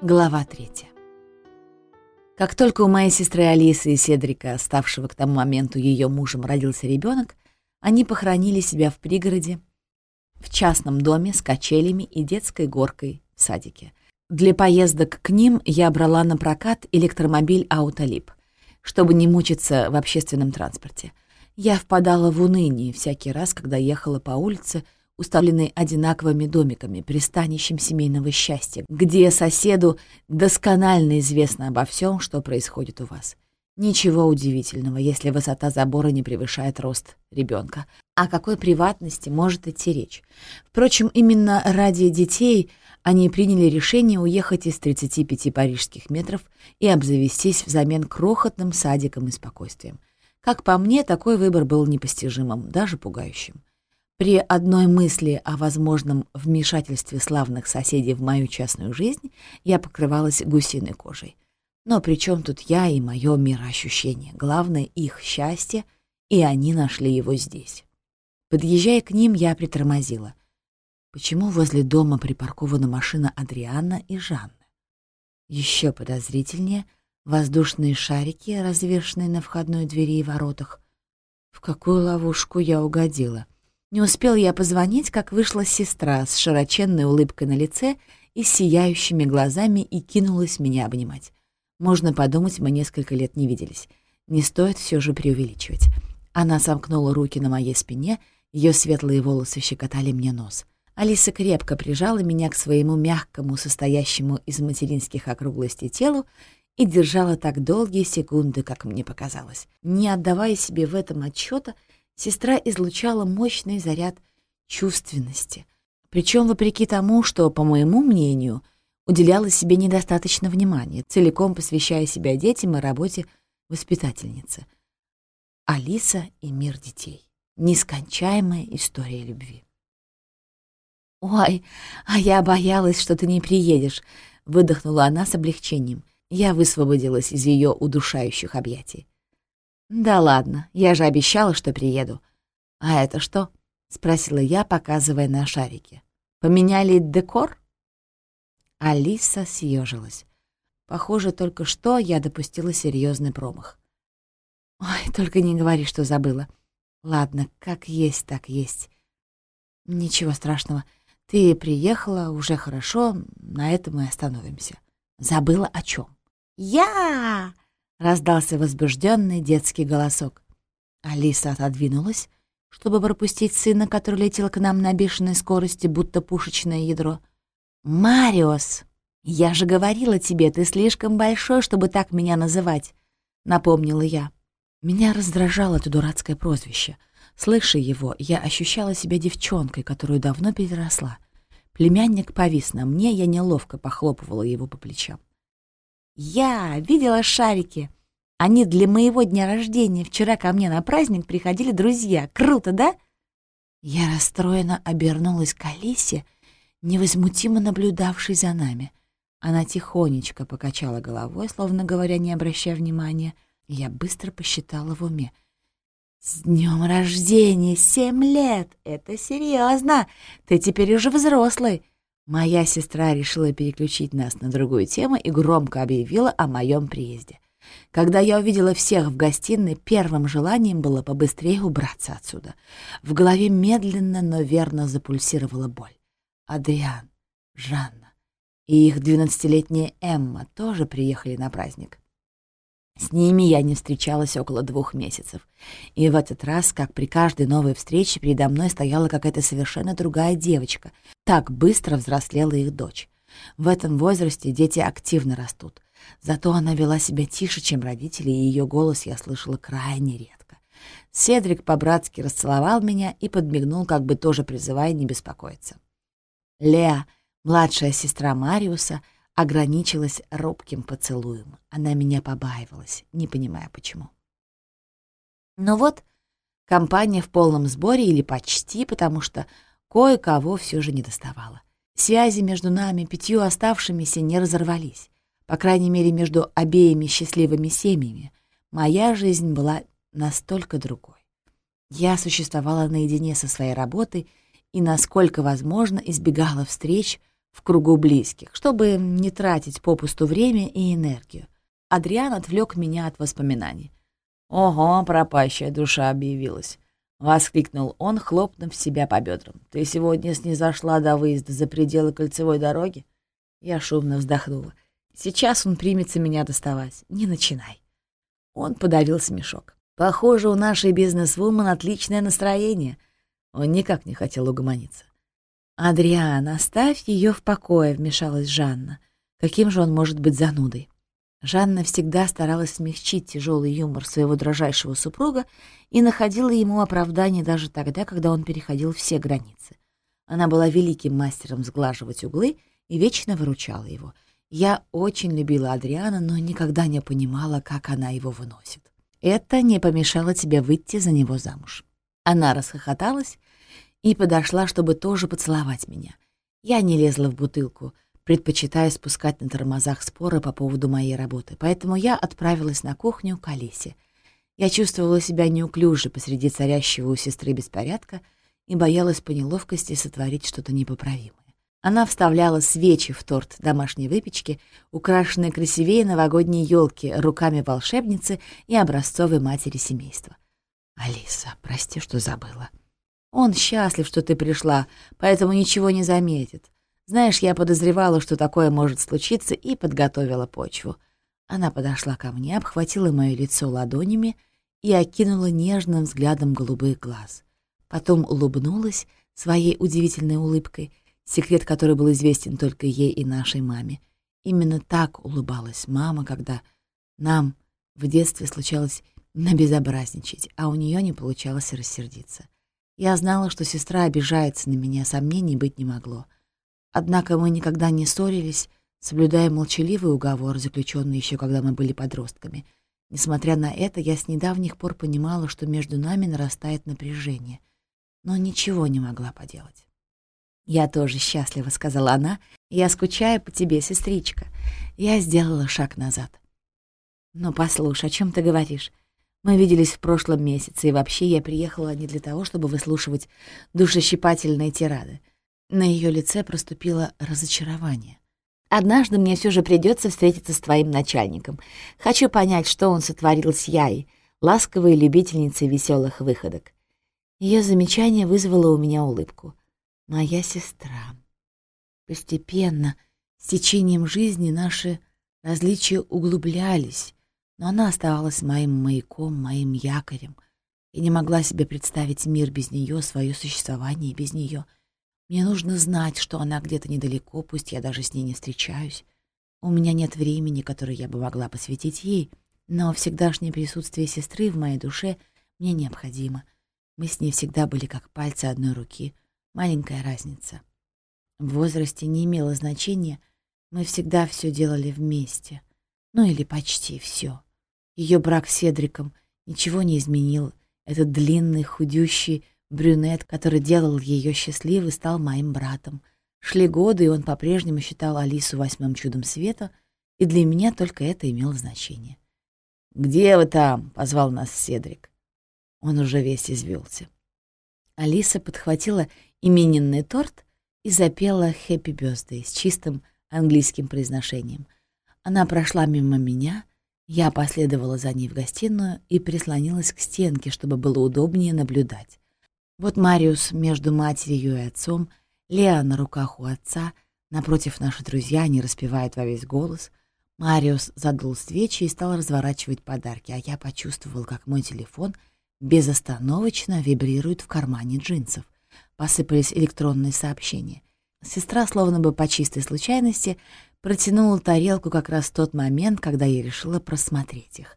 Глава третья. Как только у моей сестры Алисы и Седрика, ставшего к тому моменту ее мужем, родился ребенок, они похоронили себя в пригороде, в частном доме с качелями и детской горкой в садике. Для поездок к ним я брала на прокат электромобиль «Аутолип», чтобы не мучиться в общественном транспорте. Я впадала в уныние всякий раз, когда ехала по улице — уставленный одинаковыми домиками, пристанищем семейного счастья, где соседу досконально известно обо всем, что происходит у вас. Ничего удивительного, если высота забора не превышает рост ребенка. О какой приватности может идти речь? Впрочем, именно ради детей они приняли решение уехать из 35 парижских метров и обзавестись взамен крохотным садиком и спокойствием. Как по мне, такой выбор был непостижимым, даже пугающим. При одной мысли о возможном вмешательстве славных соседей в мою частную жизнь я покрывалась гусиной кожей. Но при чем тут я и мое мироощущение? Главное — их счастье, и они нашли его здесь. Подъезжая к ним, я притормозила. Почему возле дома припаркована машина Адриана и Жанны? Еще подозрительнее — воздушные шарики, развешанные на входной двери и воротах. В какую ловушку я угодила — не успел я позвонить, как вышла сестра с широченной улыбкой на лице и сияющими глазами и кинулась меня обнимать. Можно подумать, мы несколько лет не виделись. Не стоит все же преувеличивать. Она сомкнула руки на моей спине, ее светлые волосы щекотали мне нос. Алиса крепко прижала меня к своему мягкому, состоящему из материнских округлостей телу и держала так долгие секунды, как мне показалось. Не отдавая себе в этом отчета, сестра излучала мощный заряд чувственности, причем вопреки тому, что, по моему мнению, уделяла себе недостаточно внимания, целиком посвящая себя детям и работе воспитательницы. Алиса и мир детей. Нескончаемая история любви. «Ой, а я боялась, что ты не приедешь», — выдохнула она с облегчением. Я высвободилась из ее удушающих объятий. «Да ладно, я же обещала, что приеду». «А это что?» — спросила я, показывая на шарики. «Поменяли декор?» Алиса съежилась. Похоже, только что я допустила серьезный промах. «Ой, только не говори, что забыла. Ладно, как есть, так есть. Ничего страшного. Ты приехала, уже хорошо, на этом мы остановимся. Забыла о чем? «Я!» — раздался возбужденный детский голосок. Алиса отодвинулась, чтобы пропустить сына, который летел к нам на бешеной скорости, будто пушечное ядро. «Мариос! Я же говорила тебе, ты слишком большой, чтобы так меня называть», — напомнила я. Меня раздражало это дурацкое прозвище. Слыша его, я ощущала себя девчонкой, которую давно переросла. Племянник повис на мне, я неловко похлопывала его по плечам. «Я видела шарики. Они для моего дня рождения. Вчера ко мне на праздник приходили друзья. Круто, да?» Я расстроенно обернулась к Алисе, невозмутимо наблюдавшей за нами. Она тихонечко покачала головой, словно говоря, не обращая внимания. Я быстро посчитала в уме. «С днем рождения! Семь лет! Это серьезно! Ты теперь уже взрослый!» Моя сестра решила переключить нас на другую тему и громко объявила о моем приезде. Когда я увидела всех в гостиной, первым желанием было побыстрее убраться отсюда. В голове медленно, но верно запульсировала боль. Адриан, Жанна и их двенадцатилетняя Эмма тоже приехали на праздник. С ними я не встречалась около двух месяцев. И в этот раз, как при каждой новой встрече, передо мной стояла какая-то совершенно другая девочка. Так быстро взрослела их дочь. В этом возрасте дети активно растут. Зато она вела себя тише, чем родители, и ее голос я слышала крайне редко. Седрик по-братски расцеловал меня и подмигнул, как бы тоже призывая не беспокоиться. Леа, младшая сестра Мариуса, — ограничилась робким поцелуем. Она меня побаивалась, не понимая почему. Но вот компания в полном сборе или почти, потому что кое-кого все же не доставало. Связи между нами, пятью оставшимися, не разорвались. По крайней мере, между обеими счастливыми семьями. Моя жизнь была настолько другой. Я существовала наедине со своей работой и, насколько возможно, избегала встреч, в кругу близких, чтобы не тратить попусту время и энергию. Адриан отвлек меня от воспоминаний. «Ого, пропащая душа объявилась!» — воскликнул он, хлопнув себя по бедрам. «Ты сегодня снизошла до выезда за пределы кольцевой дороги?» Я шумно вздохнула. «Сейчас он примется меня доставать. Не начинай». Он подавил смешок. «Похоже, у нашей бизнес-вумен отличное настроение». Он никак не хотел угомониться. «Адриан, оставь ее в покое», — вмешалась Жанна. «Каким же он может быть занудой?» Жанна всегда старалась смягчить тяжелый юмор своего дрожайшего супруга и находила ему оправдание даже тогда, когда он переходил все границы. Она была великим мастером сглаживать углы и вечно выручала его. Я очень любила Адриана, но никогда не понимала, как она его выносит. Это не помешало тебе выйти за него замуж. Она расхохоталась и подошла, чтобы тоже поцеловать меня. Я не лезла в бутылку — предпочитая спускать на тормозах споры по поводу моей работы, поэтому я отправилась на кухню к Алисе. Я чувствовала себя неуклюже посреди царящего у сестры беспорядка и боялась по неловкости сотворить что-то непоправимое. Она вставляла свечи в торт домашней выпечки, украшенной красивее новогодней елки руками волшебницы и образцовой матери семейства. «Алиса, прости, что забыла. Он счастлив, что ты пришла, поэтому ничего не заметит. Знаешь, я подозревала, что такое может случиться, и подготовила почву. Она подошла ко мне, обхватила мое лицо ладонями и окинула нежным взглядом голубых глаз. Потом улыбнулась своей удивительной улыбкой, секрет которой был известен только ей и нашей маме. Именно так улыбалась мама, когда нам в детстве случалось набезобразничать, а у нее не получалось рассердиться. Я знала, что сестра обижается на меня, сомнений быть не могло — Однако мы никогда не ссорились, соблюдая молчаливый уговор, заключенный еще когда мы были подростками. Несмотря на это, я с недавних пор понимала, что между нами нарастает напряжение, но ничего не могла поделать. «Я тоже счастлива», — сказала она. «Я скучаю по тебе, сестричка». Я сделала шаг назад. «Ну, послушай, о чем ты говоришь? Мы виделись в прошлом месяце, и вообще я приехала не для того, чтобы выслушивать душещипательные тирады. На ее лице проступило разочарование. «Однажды мне все же придется встретиться с твоим начальником. Хочу понять, что он сотворил с Яй, ласковой любительницей веселых выходок». Ее замечание вызвало у меня улыбку. «Моя сестра». Постепенно, с течением жизни, наши различия углублялись, но она оставалась моим маяком, моим якорем. и не могла себе представить мир без нее, свое существование без нее — мне нужно знать, что она где-то недалеко, пусть я даже с ней не встречаюсь. У меня нет времени, которое я бы могла посвятить ей, но всегдашнее присутствие сестры в моей душе мне необходимо. Мы с ней всегда были как пальцы одной руки. Маленькая разница. В возрасте не имело значения, мы всегда все делали вместе. Ну или почти все. Ее брак с Седриком ничего не изменил. Этот длинный, худющий, Брюнет, который делал ее счастливой, стал моим братом. Шли годы, и он по-прежнему считал Алису восьмым чудом света, и для меня только это имело значение. «Где вы там?» — позвал нас Седрик. Он уже весь извелся. Алиса подхватила именинный торт и запела «Хэппи Бёздэй» с чистым английским произношением. Она прошла мимо меня, я последовала за ней в гостиную и прислонилась к стенке, чтобы было удобнее наблюдать. Вот Мариус между матерью и отцом, Леа на руках у отца, напротив наши друзья, они распевают во весь голос. Мариус задул свечи и стал разворачивать подарки, а я почувствовал, как мой телефон безостановочно вибрирует в кармане джинсов. Посыпались электронные сообщения. Сестра, словно бы по чистой случайности, протянула тарелку как раз в тот момент, когда я решила просмотреть их.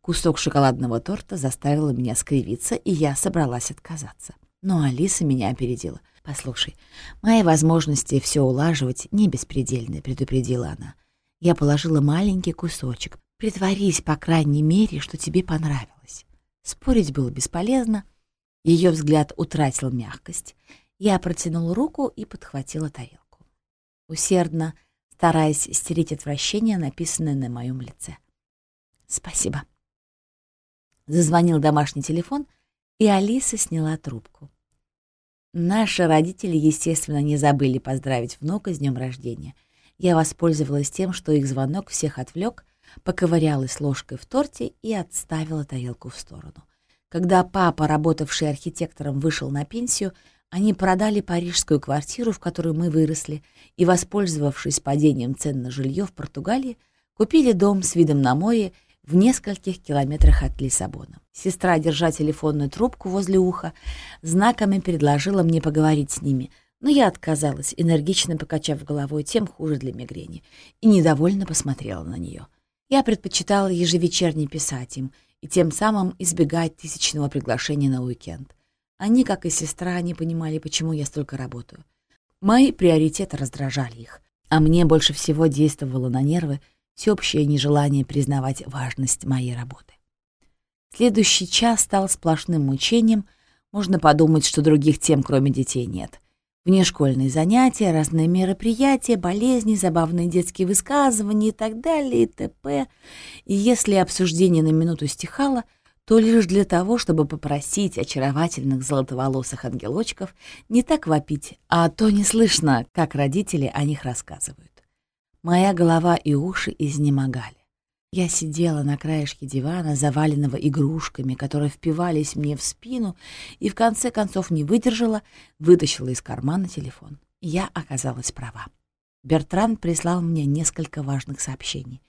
Кусок шоколадного торта заставил меня скривиться, и я собралась отказаться. Но Алиса меня опередила. «Послушай, мои возможности все улаживать не беспредельны», — предупредила она. Я положила маленький кусочек. Притворись, по крайней мере, что тебе понравилось. Спорить было бесполезно. Ее взгляд утратил мягкость. Я протянула руку и подхватила тарелку. Усердно, стараясь стереть отвращение, написанное на моем лице. «Спасибо», Зазвонил домашний телефон, и Алиса сняла трубку. Наши родители, естественно, не забыли поздравить внука с днем рождения. Я воспользовалась тем, что их звонок всех отвлек, поковырялась ложкой в торте и отставила тарелку в сторону. Когда папа, работавший архитектором, вышел на пенсию, они продали парижскую квартиру, в которой мы выросли, и, воспользовавшись падением цен на жилье в Португалии, купили дом с видом на море в нескольких километрах от Лиссабона. Сестра, держа телефонную трубку возле уха, знаками предложила мне поговорить с ними, но я отказалась, энергично покачав головой, тем хуже для мигрени, и недовольно посмотрела на нее. Я предпочитала ежевечерне писать им и тем самым избегать тысячного приглашения на уикенд. Они, как и сестра, не понимали, почему я столько работаю. Мои приоритеты раздражали их, а мне больше всего действовало на нервы всеобщее нежелание признавать важность моей работы. Следующий час стал сплошным мучением, можно подумать, что других тем, кроме детей, нет. Внешкольные занятия, разные мероприятия, болезни, забавные детские высказывания и так далее, и т.п. И если обсуждение на минуту стихало, то лишь для того, чтобы попросить очаровательных золотоволосых ангелочков не так вопить, а то не слышно, как родители о них рассказывают. Моя голова и уши изнемогали. Я сидела на краешке дивана, заваленного игрушками, которые впивались мне в спину, и в конце концов не выдержала, вытащила из кармана телефон. Я оказалась права. Бертран прислал мне несколько важных сообщений.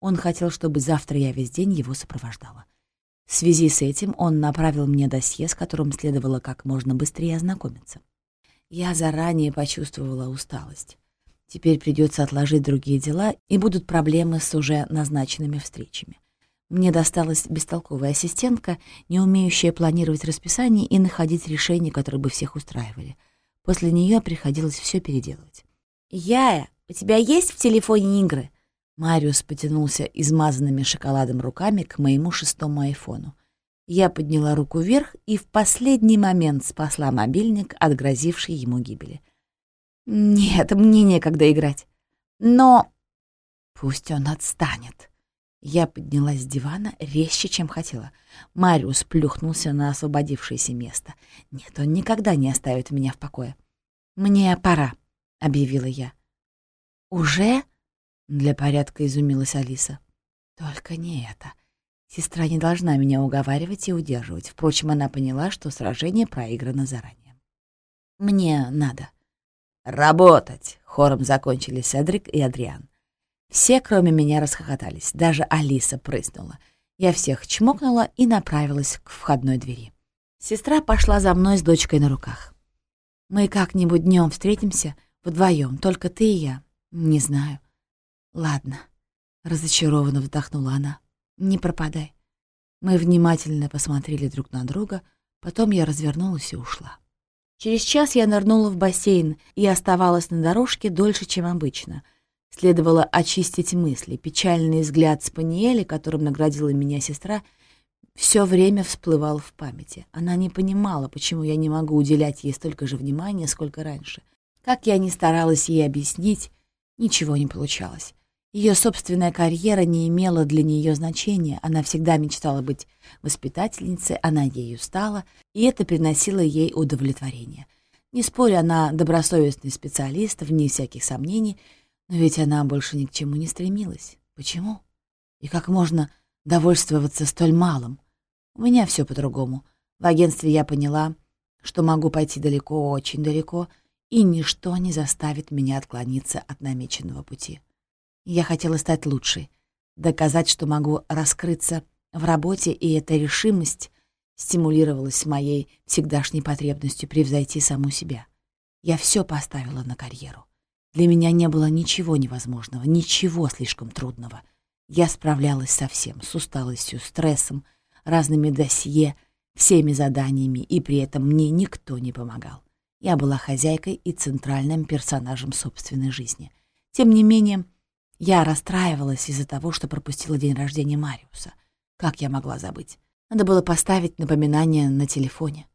Он хотел, чтобы завтра я весь день его сопровождала. В связи с этим он направил мне досье, с которым следовало как можно быстрее ознакомиться. Я заранее почувствовала усталость. Теперь придется отложить другие дела, и будут проблемы с уже назначенными встречами. Мне досталась бестолковая ассистентка, не умеющая планировать расписание и находить решения, которые бы всех устраивали. После нее приходилось все переделывать. «Яя, у тебя есть в телефоне игры?» Мариус потянулся измазанными шоколадом руками к моему шестому айфону. Я подняла руку вверх и в последний момент спасла мобильник от грозившей ему гибели. Нет, мне некогда играть. Но пусть он отстанет. Я поднялась с дивана резче, чем хотела. Мариус плюхнулся на освободившееся место. Нет, он никогда не оставит меня в покое. «Мне пора», — объявила я. «Уже?» — для порядка изумилась Алиса. «Только не это. Сестра не должна меня уговаривать и удерживать. Впрочем, она поняла, что сражение проиграно заранее. Мне надо. «Работать!» — хором закончили Седрик и Адриан. Все, кроме меня, расхохотались. Даже Алиса прыснула. Я всех чмокнула и направилась к входной двери. Сестра пошла за мной с дочкой на руках. «Мы как-нибудь днем встретимся вдвоем, только ты и я. Не знаю». «Ладно», — разочарованно вздохнула она. «Не пропадай». Мы внимательно посмотрели друг на друга, потом я развернулась и ушла. Через час я нырнула в бассейн и оставалась на дорожке дольше, чем обычно. Следовало очистить мысли. Печальный взгляд Спаниеля, которым наградила меня сестра, все время всплывал в памяти. Она не понимала, почему я не могу уделять ей столько же внимания, сколько раньше. Как я ни старалась ей объяснить, ничего не получалось. Ее собственная карьера не имела для нее значения, она всегда мечтала быть воспитательницей, она ею стала, и это приносило ей удовлетворение. Не споря, она добросовестный специалист, вне всяких сомнений, но ведь она больше ни к чему не стремилась. Почему? И как можно довольствоваться столь малым? У меня все по-другому. В агентстве я поняла, что могу пойти далеко, очень далеко, и ничто не заставит меня отклониться от намеченного пути. Я хотела стать лучшей, доказать, что могу раскрыться в работе, и эта решимость стимулировалась моей всегдашней потребностью превзойти саму себя. Я все поставила на карьеру. Для меня не было ничего невозможного, ничего слишком трудного. Я справлялась со всем, с усталостью, стрессом, разными досье, всеми заданиями, и при этом мне никто не помогал. Я была хозяйкой и центральным персонажем собственной жизни. Тем не менее, я расстраивалась из-за того, что пропустила день рождения Мариуса. Как я могла забыть? Надо было поставить напоминание на телефоне.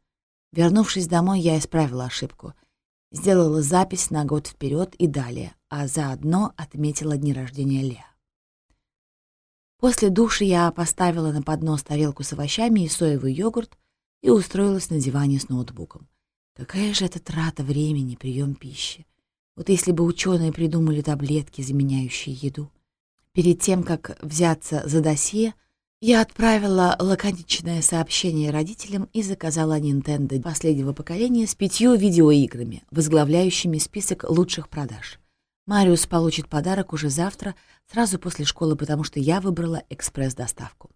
Вернувшись домой, я исправила ошибку. Сделала запись на год вперед и далее, а заодно отметила дни рождения Леа. После души я поставила на поднос тарелку с овощами и соевый йогурт и устроилась на диване с ноутбуком. Какая же это трата времени, прием пищи. Вот если бы ученые придумали таблетки, заменяющие еду. Перед тем, как взяться за досье, я отправила лаконичное сообщение родителям и заказала Nintendo последнего поколения с пятью видеоиграми, возглавляющими список лучших продаж. Мариус получит подарок уже завтра, сразу после школы, потому что я выбрала экспресс-доставку.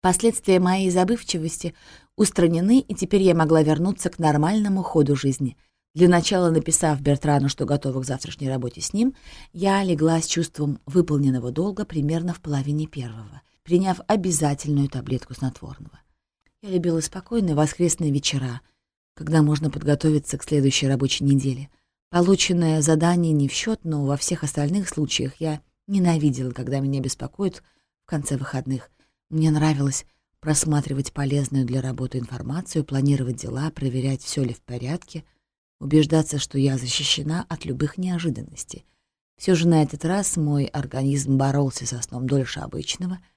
Последствия моей забывчивости устранены, и теперь я могла вернуться к нормальному ходу жизни. Для начала, написав Бертрану, что готова к завтрашней работе с ним, я легла с чувством выполненного долга примерно в половине первого — приняв обязательную таблетку снотворного. Я любила спокойные воскресные вечера, когда можно подготовиться к следующей рабочей неделе. Полученное задание не в счет, но во всех остальных случаях я ненавидела, когда меня беспокоят в конце выходных. Мне нравилось просматривать полезную для работы информацию, планировать дела, проверять, все ли в порядке, убеждаться, что я защищена от любых неожиданностей. Все же на этот раз мой организм боролся со сном дольше обычного —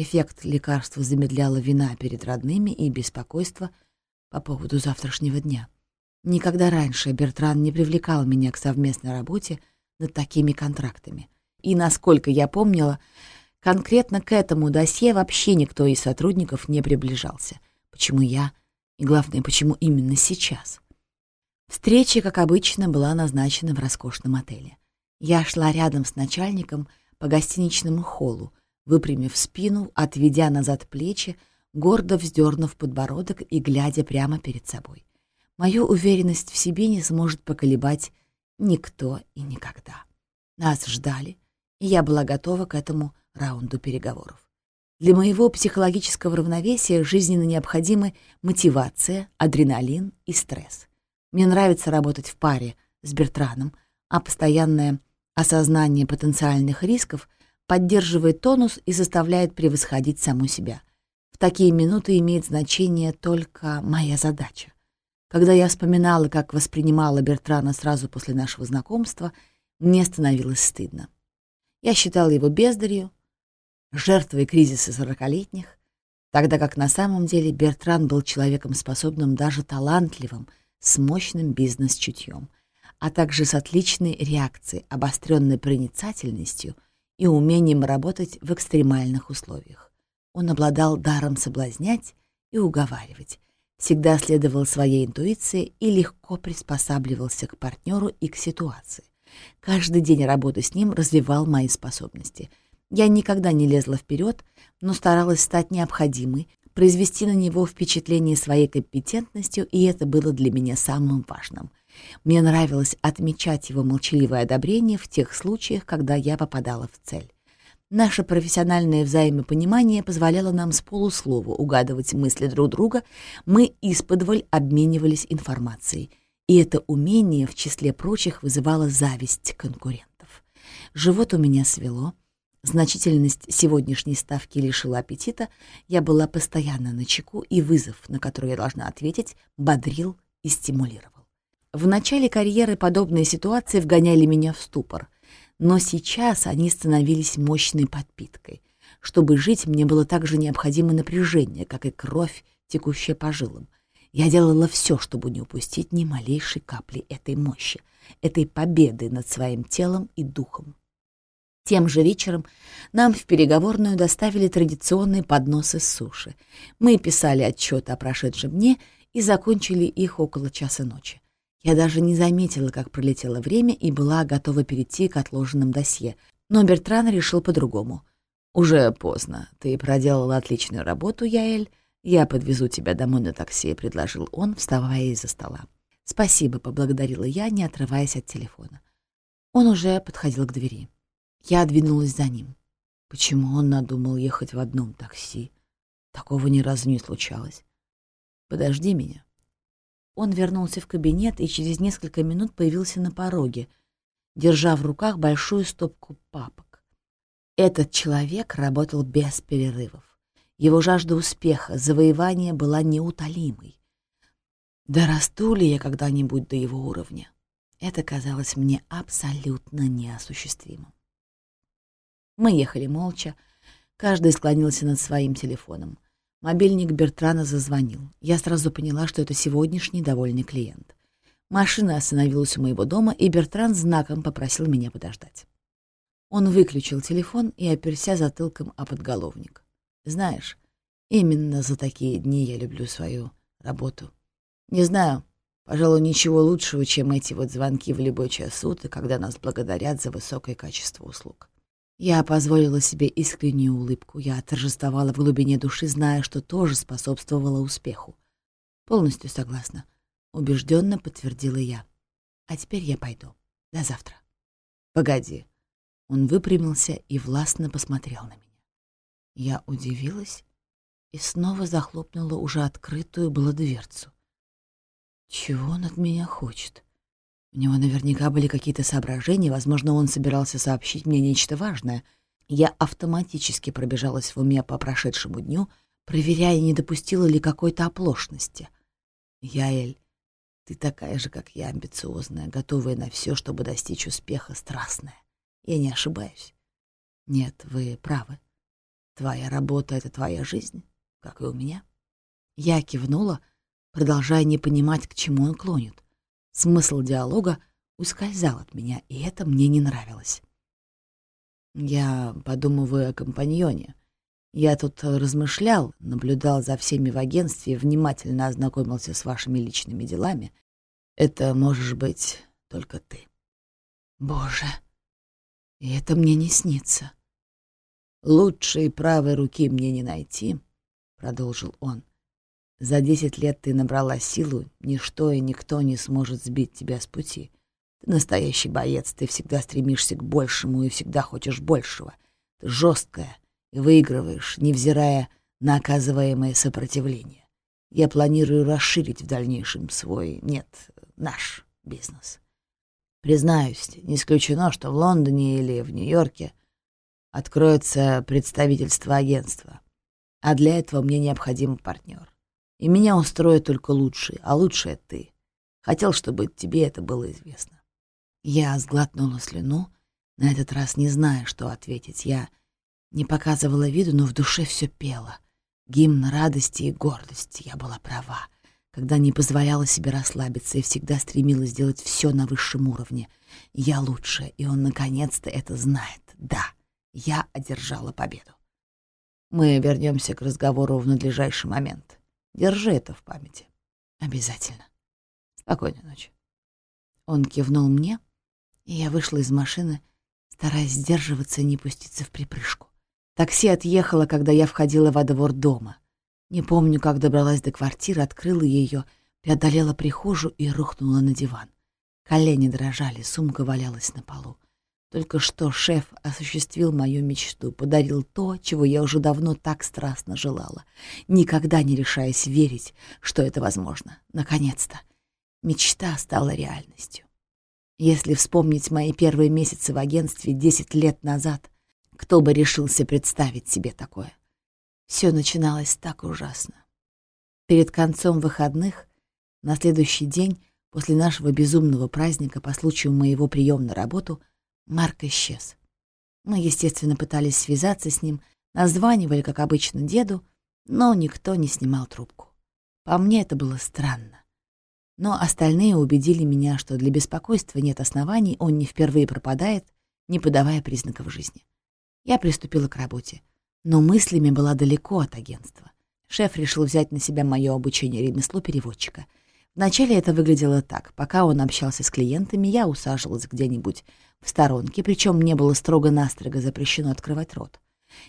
Эффект лекарства замедляло вина перед родными и беспокойство по поводу завтрашнего дня. Никогда раньше Бертран не привлекал меня к совместной работе над такими контрактами. И, насколько я помнила, конкретно к этому досье вообще никто из сотрудников не приближался. Почему я? И главное, почему именно сейчас? Встреча, как обычно, была назначена в роскошном отеле. Я шла рядом с начальником по гостиничному холлу, выпрямив спину, отведя назад плечи, гордо вздернув подбородок и глядя прямо перед собой. Мою уверенность в себе не сможет поколебать никто и никогда. Нас ждали, и я была готова к этому раунду переговоров. Для моего психологического равновесия жизненно необходимы мотивация, адреналин и стресс. Мне нравится работать в паре с Бертраном, а постоянное осознание потенциальных рисков поддерживает тонус и заставляет превосходить саму себя. В такие минуты имеет значение только моя задача. Когда я вспоминала, как воспринимала Бертрана сразу после нашего знакомства, мне становилось стыдно. Я считала его бездарью, жертвой кризиса сорокалетних, тогда как на самом деле Бертран был человеком способным, даже талантливым, с мощным бизнес-чутьем, а также с отличной реакцией, обостренной проницательностью — и умением работать в экстремальных условиях. Он обладал даром соблазнять и уговаривать, всегда следовал своей интуиции и легко приспосабливался к партнеру и к ситуации. Каждый день работы с ним развивал мои способности. Я никогда не лезла вперед, но старалась стать необходимой, произвести на него впечатление своей компетентностью, и это было для меня самым важным. Мне нравилось отмечать его молчаливое одобрение в тех случаях, когда я попадала в цель. Наше профессиональное взаимопонимание позволяло нам с полуслова угадывать мысли друг друга, мы исподволь обменивались информацией, и это умение, в числе прочих, вызывало зависть конкурентов. Живот у меня свело, значительность сегодняшней ставки лишила аппетита, я была постоянно на чеку, и вызов, на который я должна ответить, бодрил и стимулировал. В начале карьеры подобные ситуации вгоняли меня в ступор, но сейчас они становились мощной подпиткой. Чтобы жить, мне было также необходимо напряжение, как и кровь, текущая по жилам. Я делала все, чтобы не упустить ни малейшей капли этой мощи, этой победы над своим телом и духом. Тем же вечером нам в переговорную доставили традиционные подносы с суши. Мы писали отчет о прошедшем дне и закончили их около часа ночи. Я даже не заметила, как пролетело время и была готова перейти к отложенным досье. Но Бертран решил по-другому. «Уже поздно. Ты проделала отличную работу, Яэль. Я подвезу тебя домой на такси», — предложил он, вставая из-за стола. «Спасибо», — поблагодарила я, не отрываясь от телефона. Он уже подходил к двери. Я двинулась за ним. Почему он надумал ехать в одном такси? Такого ни разу не случалось. «Подожди меня», он вернулся в кабинет и через несколько минут появился на пороге, держа в руках большую стопку папок. Этот человек работал без перерывов. Его жажда успеха, завоевания была неутолимой. Да расту ли я когда-нибудь до его уровня? Это казалось мне абсолютно неосуществимым. Мы ехали молча, каждый склонился над своим телефоном — Мобильник Бертрана зазвонил. Я сразу поняла, что это сегодняшний довольный клиент. Машина остановилась у моего дома, и Бертран знаком попросил меня подождать. Он выключил телефон и оперся затылком о подголовник. Знаешь, именно за такие дни я люблю свою работу. Не знаю, пожалуй, ничего лучшего, чем эти вот звонки в любой час суток, когда нас благодарят за высокое качество услуг. Я позволила себе искреннюю улыбку. Я торжествовала в глубине души, зная, что тоже способствовала успеху. Полностью согласна. Убежденно подтвердила я. А теперь я пойду. До завтра. Погоди. Он выпрямился и властно посмотрел на меня. Я удивилась и снова захлопнула уже открытую было дверцу. Чего он от меня хочет? У него наверняка были какие-то соображения, возможно, он собирался сообщить мне нечто важное. Я автоматически пробежалась в уме по прошедшему дню, проверяя, не допустила ли какой-то оплошности. Яэль, ты такая же, как я, амбициозная, готовая на все, чтобы достичь успеха, страстная. Я не ошибаюсь. Нет, вы правы. Твоя работа — это твоя жизнь, как и у меня. Я кивнула, продолжая не понимать, к чему он клонит. Смысл диалога ускользал от меня, и это мне не нравилось. Я подумываю о компаньоне. Я тут размышлял, наблюдал за всеми в агентстве, внимательно ознакомился с вашими личными делами. Это можешь быть только ты. Боже, и это мне не снится. Лучшей правой руки мне не найти, — продолжил он. За десять лет ты набрала силу, ничто и никто не сможет сбить тебя с пути. Ты настоящий боец, ты всегда стремишься к большему и всегда хочешь большего. Ты жесткая и выигрываешь, невзирая на оказываемое сопротивление. Я планирую расширить в дальнейшем свой, нет, наш бизнес. Признаюсь, не исключено, что в Лондоне или в Нью-Йорке откроется представительство агентства. А для этого мне необходим партнер. И меня устроит только лучший, а лучшая ты. Хотел, чтобы тебе это было известно. Я сглотнула слюну, на этот раз не зная, что ответить. Я не показывала виду, но в душе все пело. Гимн радости и гордости. Я была права когда не позволяла себе расслабиться и всегда стремилась сделать все на высшем уровне. Я лучшая, и он наконец-то это знает. Да, я одержала победу. Мы вернемся к разговору в надлежащий момент. Держи это в памяти. Обязательно. Спокойной ночи. Он кивнул мне, и я вышла из машины, стараясь сдерживаться и не пуститься в припрыжку. Такси отъехало, когда я входила во двор дома — не помню, как добралась до квартиры, открыла ее, преодолела прихожую и рухнула на диван. Колени дрожали, сумка валялась на полу. Только что шеф осуществил мою мечту, подарил то, чего я уже давно так страстно желала, никогда не решаясь верить, что это возможно. Наконец-то. Мечта стала реальностью. Если вспомнить мои первые месяцы в агентстве десять лет назад, кто бы решился представить себе такое? Все начиналось так ужасно. Перед концом выходных, на следующий день, после нашего безумного праздника по случаю моего приема на работу, Марк исчез. Мы, естественно, пытались связаться с ним, названивали, как обычно, деду, но никто не снимал трубку. По мне это было странно. Но остальные убедили меня, что для беспокойства нет оснований, он не впервые пропадает, не подавая признаков жизни. Я приступила к работе но мыслями была далеко от агентства. Шеф решил взять на себя мое обучение ремеслу переводчика. Вначале это выглядело так. Пока он общался с клиентами, я усаживалась где-нибудь в сторонке, причем мне было строго-настрого запрещено открывать рот.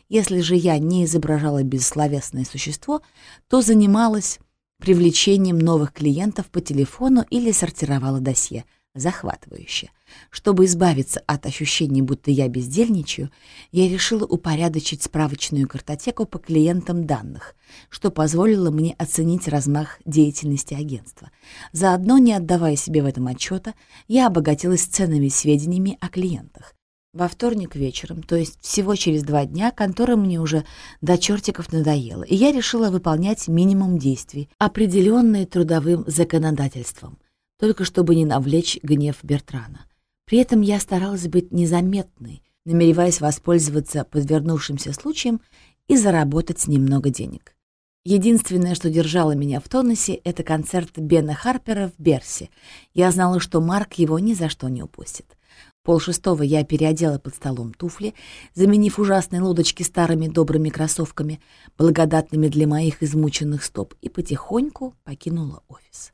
Если же я не изображала бессловесное существо, то занималась привлечением новых клиентов по телефону или сортировала досье — захватывающе. Чтобы избавиться от ощущения, будто я бездельничаю, я решила упорядочить справочную картотеку по клиентам данных, что позволило мне оценить размах деятельности агентства. Заодно, не отдавая себе в этом отчета, я обогатилась ценными сведениями о клиентах. Во вторник вечером, то есть всего через два дня, контора мне уже до чертиков надоела, и я решила выполнять минимум действий, определенные трудовым законодательством — только чтобы не навлечь гнев Бертрана. При этом я старалась быть незаметной, намереваясь воспользоваться подвернувшимся случаем и заработать немного денег. Единственное, что держало меня в тонусе, это концерт Бена Харпера в Берсе. Я знала, что Марк его ни за что не упустит. Полшестого я переодела под столом туфли, заменив ужасные лодочки старыми добрыми кроссовками, благодатными для моих измученных стоп, и потихоньку покинула офис.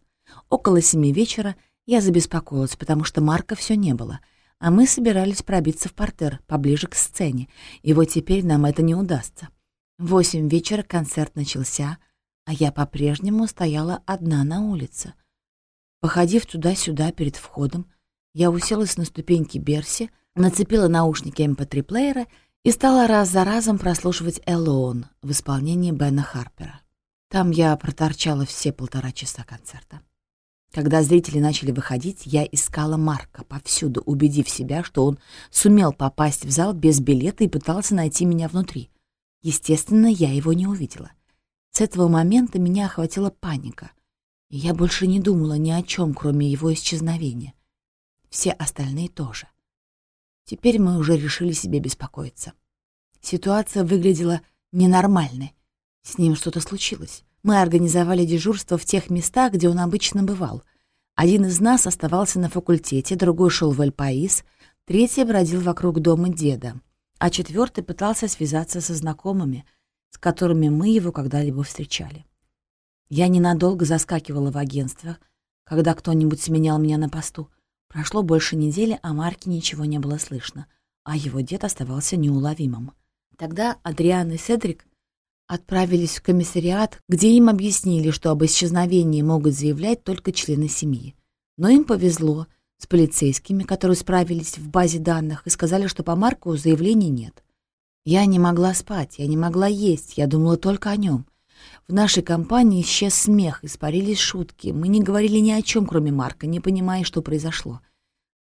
Около семи вечера я забеспокоилась, потому что Марка все не было, а мы собирались пробиться в портер, поближе к сцене, и вот теперь нам это не удастся. В восемь вечера концерт начался, а я по-прежнему стояла одна на улице. Походив туда-сюда перед входом, я уселась на ступеньки Берси, нацепила наушники MP3-плеера эм и стала раз за разом прослушивать «Элоун» в исполнении Бена Харпера. Там я проторчала все полтора часа концерта. Когда зрители начали выходить, я искала Марка повсюду, убедив себя, что он сумел попасть в зал без билета и пытался найти меня внутри. Естественно, я его не увидела. С этого момента меня охватила паника, и я больше не думала ни о чем, кроме его исчезновения. Все остальные тоже. Теперь мы уже решили себе беспокоиться. Ситуация выглядела ненормальной. С ним что-то случилось. Мы организовали дежурство в тех местах, где он обычно бывал. Один из нас оставался на факультете, другой шел в Эль-Паис, третий бродил вокруг дома деда а четвертый пытался связаться со знакомыми, с которыми мы его когда-либо встречали. Я ненадолго заскакивала в агентство, когда кто-нибудь сменял меня на посту. Прошло больше недели, а Марке ничего не было слышно, а его дед оставался неуловимым. Тогда Адриан и Седрик отправились в комиссариат, где им объяснили, что об исчезновении могут заявлять только члены семьи. Но им повезло, с полицейскими, которые справились в базе данных и сказали, что по Марку заявлений нет. Я не могла спать, я не могла есть, я думала только о нем. В нашей компании исчез смех, испарились шутки. Мы не говорили ни о чем, кроме Марка, не понимая, что произошло.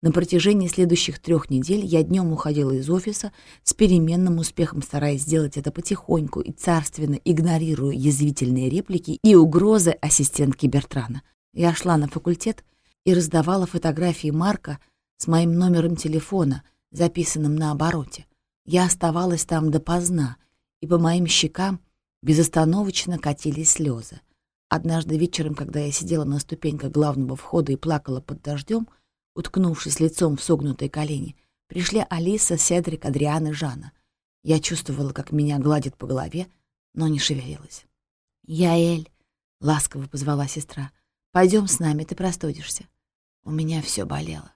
На протяжении следующих трех недель я днем уходила из офиса, с переменным успехом стараясь сделать это потихоньку и царственно игнорируя язвительные реплики и угрозы ассистентки Бертрана. Я шла на факультет, и раздавала фотографии Марка с моим номером телефона, записанным на обороте. Я оставалась там допоздна, и по моим щекам безостановочно катились слезы. Однажды вечером, когда я сидела на ступеньках главного входа и плакала под дождем, уткнувшись лицом в согнутые колени, пришли Алиса, Седрик, Адриан и Жанна. Я чувствовала, как меня гладит по голове, но не шевелилась. «Яэль», — ласково позвала сестра, — «пойдем с нами, ты простудишься». У меня все болело.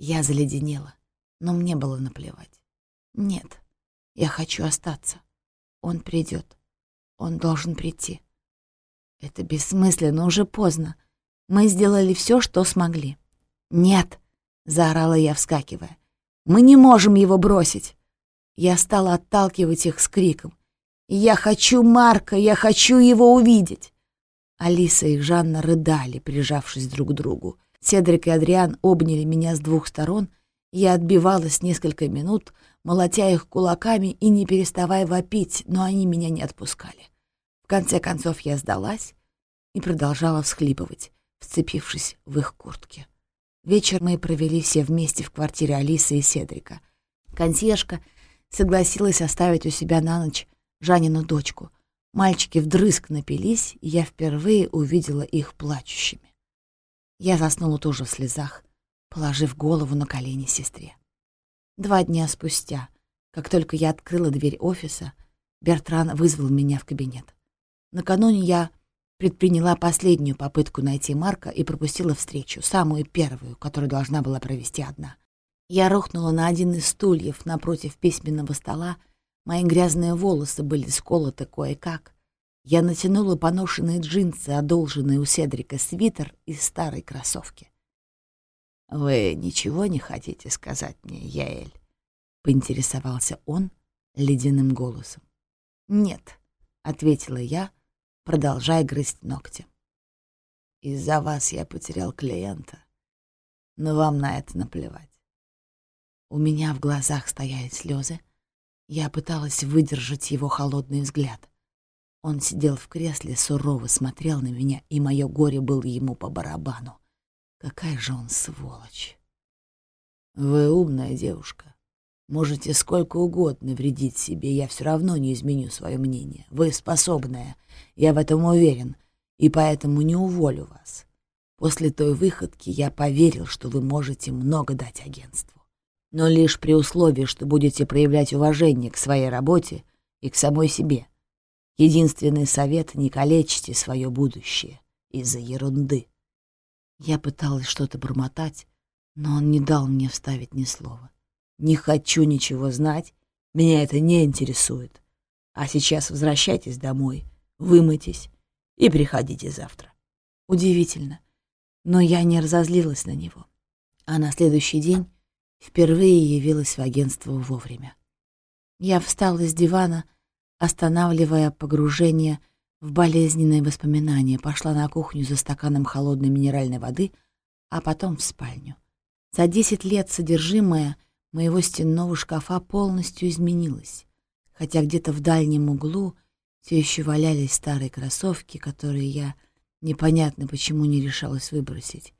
Я заледенела, но мне было наплевать. Нет, я хочу остаться. Он придет. Он должен прийти. Это бессмысленно, уже поздно. Мы сделали все, что смогли. Нет, заорала я, вскакивая. Мы не можем его бросить. Я стала отталкивать их с криком. «Я хочу Марка! Я хочу его увидеть!» Алиса и Жанна рыдали, прижавшись друг к другу. Седрик и Адриан обняли меня с двух сторон, я отбивалась несколько минут, молотя их кулаками и не переставая вопить, но они меня не отпускали. В конце концов я сдалась и продолжала всхлипывать, вцепившись в их куртки. Вечер мы провели все вместе в квартире Алисы и Седрика. Консьержка согласилась оставить у себя на ночь Жанину дочку. Мальчики вдрызг напились, и я впервые увидела их плачущими. Я заснула тоже в слезах, положив голову на колени сестре. Два дня спустя, как только я открыла дверь офиса, Бертран вызвал меня в кабинет. Накануне я предприняла последнюю попытку найти Марка и пропустила встречу, самую первую, которую должна была провести одна. Я рухнула на один из стульев напротив письменного стола, мои грязные волосы были сколоты кое-как, я натянула поношенные джинсы, одолженные у Седрика свитер и старой кроссовки. «Вы ничего не хотите сказать мне, Яэль?» — поинтересовался он ледяным голосом. «Нет», — ответила я, продолжая грызть ногти. «Из-за вас я потерял клиента, но вам на это наплевать». У меня в глазах стояли слезы. Я пыталась выдержать его холодный взгляд. Он сидел в кресле, сурово смотрел на меня, и мое горе было ему по барабану. Какая же он сволочь! Вы умная девушка, Можете сколько угодно вредить себе, я все равно не изменю свое мнение. Вы способная, я в этом уверен, и поэтому не уволю вас. После той выходки я поверил, что вы можете много дать агентству. Но лишь при условии, что будете проявлять уважение к своей работе и к самой себе. Единственный совет — не калечьте свое будущее из-за ерунды. Я пыталась что-то бормотать, но он не дал мне вставить ни слова. Не хочу ничего знать, меня это не интересует. А сейчас возвращайтесь домой, вымойтесь и приходите завтра. Удивительно, но я не разозлилась на него. А на следующий день впервые явилась в агентство вовремя. Я встала с дивана, останавливая погружение в болезненные воспоминания, пошла на кухню за стаканом холодной минеральной воды, а потом в спальню. За десять лет содержимое моего стенного шкафа полностью изменилось, хотя где-то в дальнем углу все еще валялись старые кроссовки, которые я непонятно почему не решалась выбросить.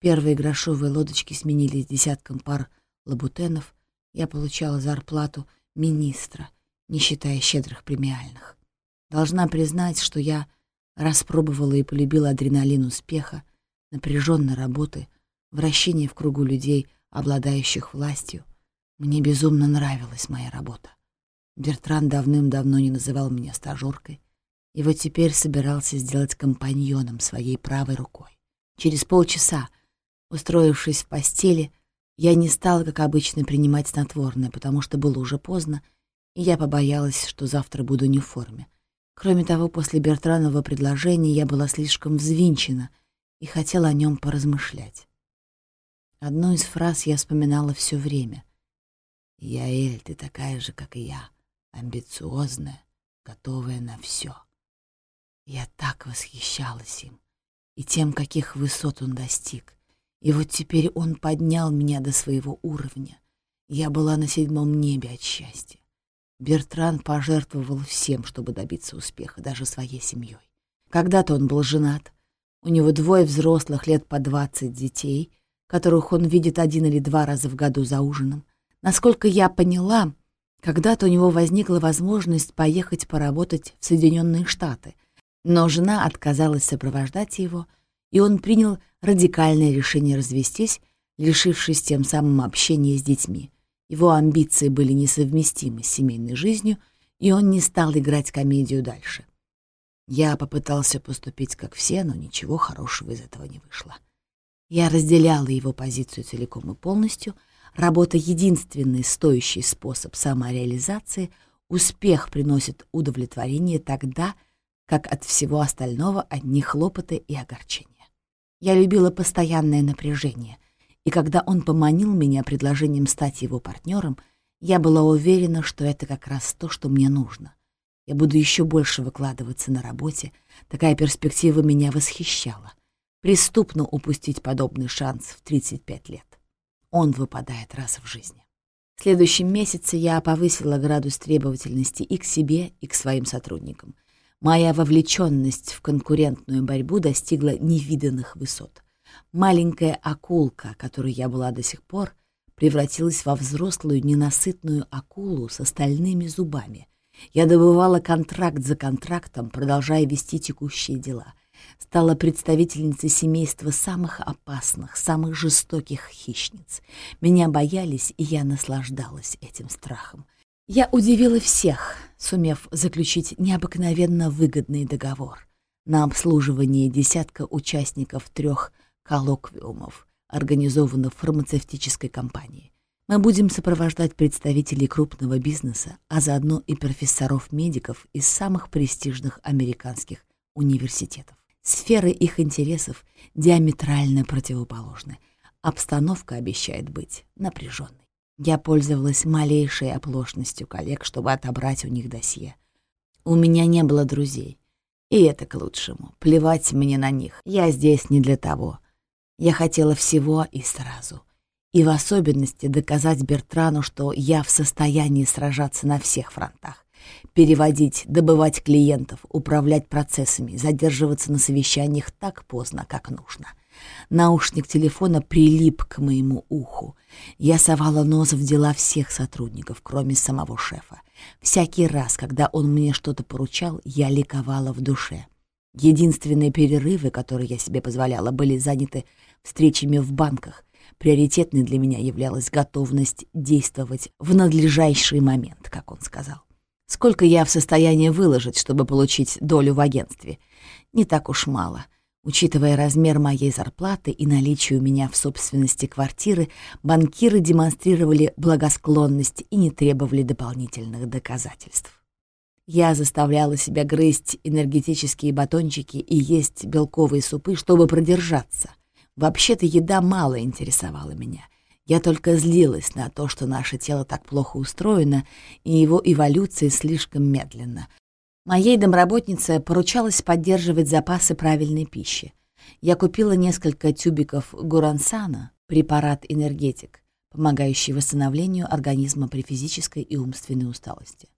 Первые грошовые лодочки сменились десятком пар лабутенов. Я получала зарплату министра, не считая щедрых премиальных. Должна признать, что я распробовала и полюбила адреналин успеха, напряженной работы, вращение в кругу людей, обладающих властью. Мне безумно нравилась моя работа. Бертран давным-давно не называл меня стажеркой, и вот теперь собирался сделать компаньоном своей правой рукой. Через полчаса, устроившись в постели, я не стала, как обычно, принимать снотворное, потому что было уже поздно, и я побоялась, что завтра буду не в форме. Кроме того, после Бертранова предложения я была слишком взвинчена и хотела о нем поразмышлять. Одну из фраз я вспоминала все время. «Яэль, ты такая же, как и я амбициозная, готовая на все. Я так восхищалась им и тем, каких высот он достиг. И вот теперь он поднял меня до своего уровня. Я была на седьмом небе от счастья. Бертран пожертвовал всем, чтобы добиться успеха, даже своей семьей. Когда-то он был женат. У него двое взрослых, лет по двадцать детей, которых он видит один или два раза в году за ужином. Насколько я поняла, когда-то у него возникла возможность поехать поработать в Соединенные Штаты, но жена отказалась сопровождать его, и он принял радикальное решение развестись, лишившись тем самым общения с детьми. Его амбиции были несовместимы с семейной жизнью, и он не стал играть комедию дальше. Я попытался поступить как все, но ничего хорошего из этого не вышло. Я разделяла его позицию целиком и полностью — Работа — единственный стоящий способ самореализации, успех приносит удовлетворение тогда, как от всего остального одни хлопоты и огорчения. Я любила постоянное напряжение, и когда он поманил меня предложением стать его партнером, я была уверена, что это как раз то, что мне нужно. Я буду еще больше выкладываться на работе, такая перспектива меня восхищала. Преступно упустить подобный шанс в 35 лет он выпадает раз в жизни. В следующем месяце я повысила градус требовательности и к себе, и к своим сотрудникам. Моя вовлеченность в конкурентную борьбу достигла невиданных высот. Маленькая акулка, которой я была до сих пор, превратилась во взрослую ненасытную акулу с остальными зубами. Я добывала контракт за контрактом, продолжая вести текущие дела — стала представительницей семейства самых опасных, самых жестоких хищниц. Меня боялись, и я наслаждалась этим страхом. Я удивила всех, сумев заключить необыкновенно выгодный договор на обслуживание десятка участников трех коллоквиумов, организованных фармацевтической компанией. Мы будем сопровождать представителей крупного бизнеса, а заодно и профессоров-медиков из самых престижных американских университетов. Сферы их интересов диаметрально противоположны. Обстановка обещает быть напряженной. Я пользовалась малейшей оплошностью коллег, чтобы отобрать у них досье. У меня не было друзей. И это к лучшему. Плевать мне на них. Я здесь не для того. Я хотела всего и сразу. И в особенности доказать Бертрану, что я в состоянии сражаться на всех фронтах. Переводить, добывать клиентов, управлять процессами, задерживаться на совещаниях так поздно, как нужно. Наушник телефона прилип к моему уху. Я совала нос в дела всех сотрудников, кроме самого шефа. Всякий раз, когда он мне что-то поручал, я ликовала в душе. Единственные перерывы, которые я себе позволяла, были заняты встречами в банках. Приоритетной для меня являлась готовность действовать в надлежащий момент, как он сказал. Сколько я в состоянии выложить, чтобы получить долю в агентстве? Не так уж мало. Учитывая размер моей зарплаты и наличие у меня в собственности квартиры, банкиры демонстрировали благосклонность и не требовали дополнительных доказательств. Я заставляла себя грызть энергетические батончики и есть белковые супы, чтобы продержаться. Вообще-то еда мало интересовала меня. Я только злилась на то, что наше тело так плохо устроено, и его эволюция слишком медленна. Моей домработнице поручалось поддерживать запасы правильной пищи. Я купила несколько тюбиков гурансана, препарат-энергетик, помогающий восстановлению организма при физической и умственной усталости.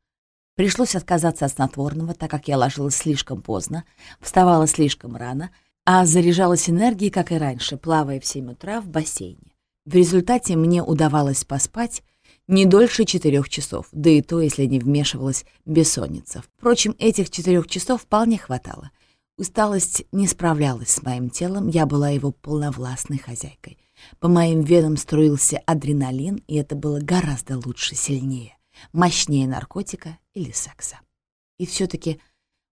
Пришлось отказаться от снотворного, так как я ложилась слишком поздно, вставала слишком рано, а заряжалась энергией, как и раньше, плавая в 7 утра в бассейне. В результате мне удавалось поспать не дольше четырех часов, да и то, если не вмешивалась бессонница. Впрочем, этих четырех часов вполне хватало. Усталость не справлялась с моим телом, я была его полновластной хозяйкой. По моим венам струился адреналин, и это было гораздо лучше, сильнее мощнее наркотика или секса. И все-таки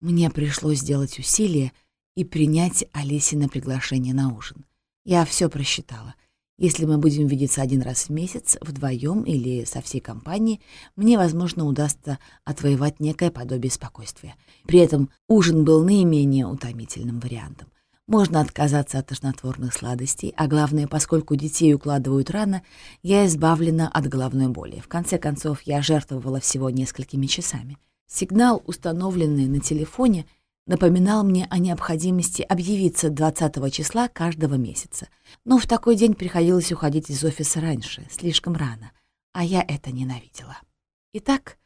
мне пришлось сделать усилие и принять Алисина приглашение на ужин. Я все просчитала. Если мы будем видеться один раз в месяц, вдвоем или со всей компанией, мне, возможно, удастся отвоевать некое подобие спокойствия. При этом ужин был наименее утомительным вариантом. Можно отказаться от тошнотворных сладостей, а главное, поскольку детей укладывают рано, я избавлена от головной боли. В конце концов, я жертвовала всего несколькими часами. Сигнал, установленный на телефоне, напоминал мне о необходимости объявиться 20 числа каждого месяца. Но в такой день приходилось уходить из офиса раньше, слишком рано, а я это ненавидела. Итак,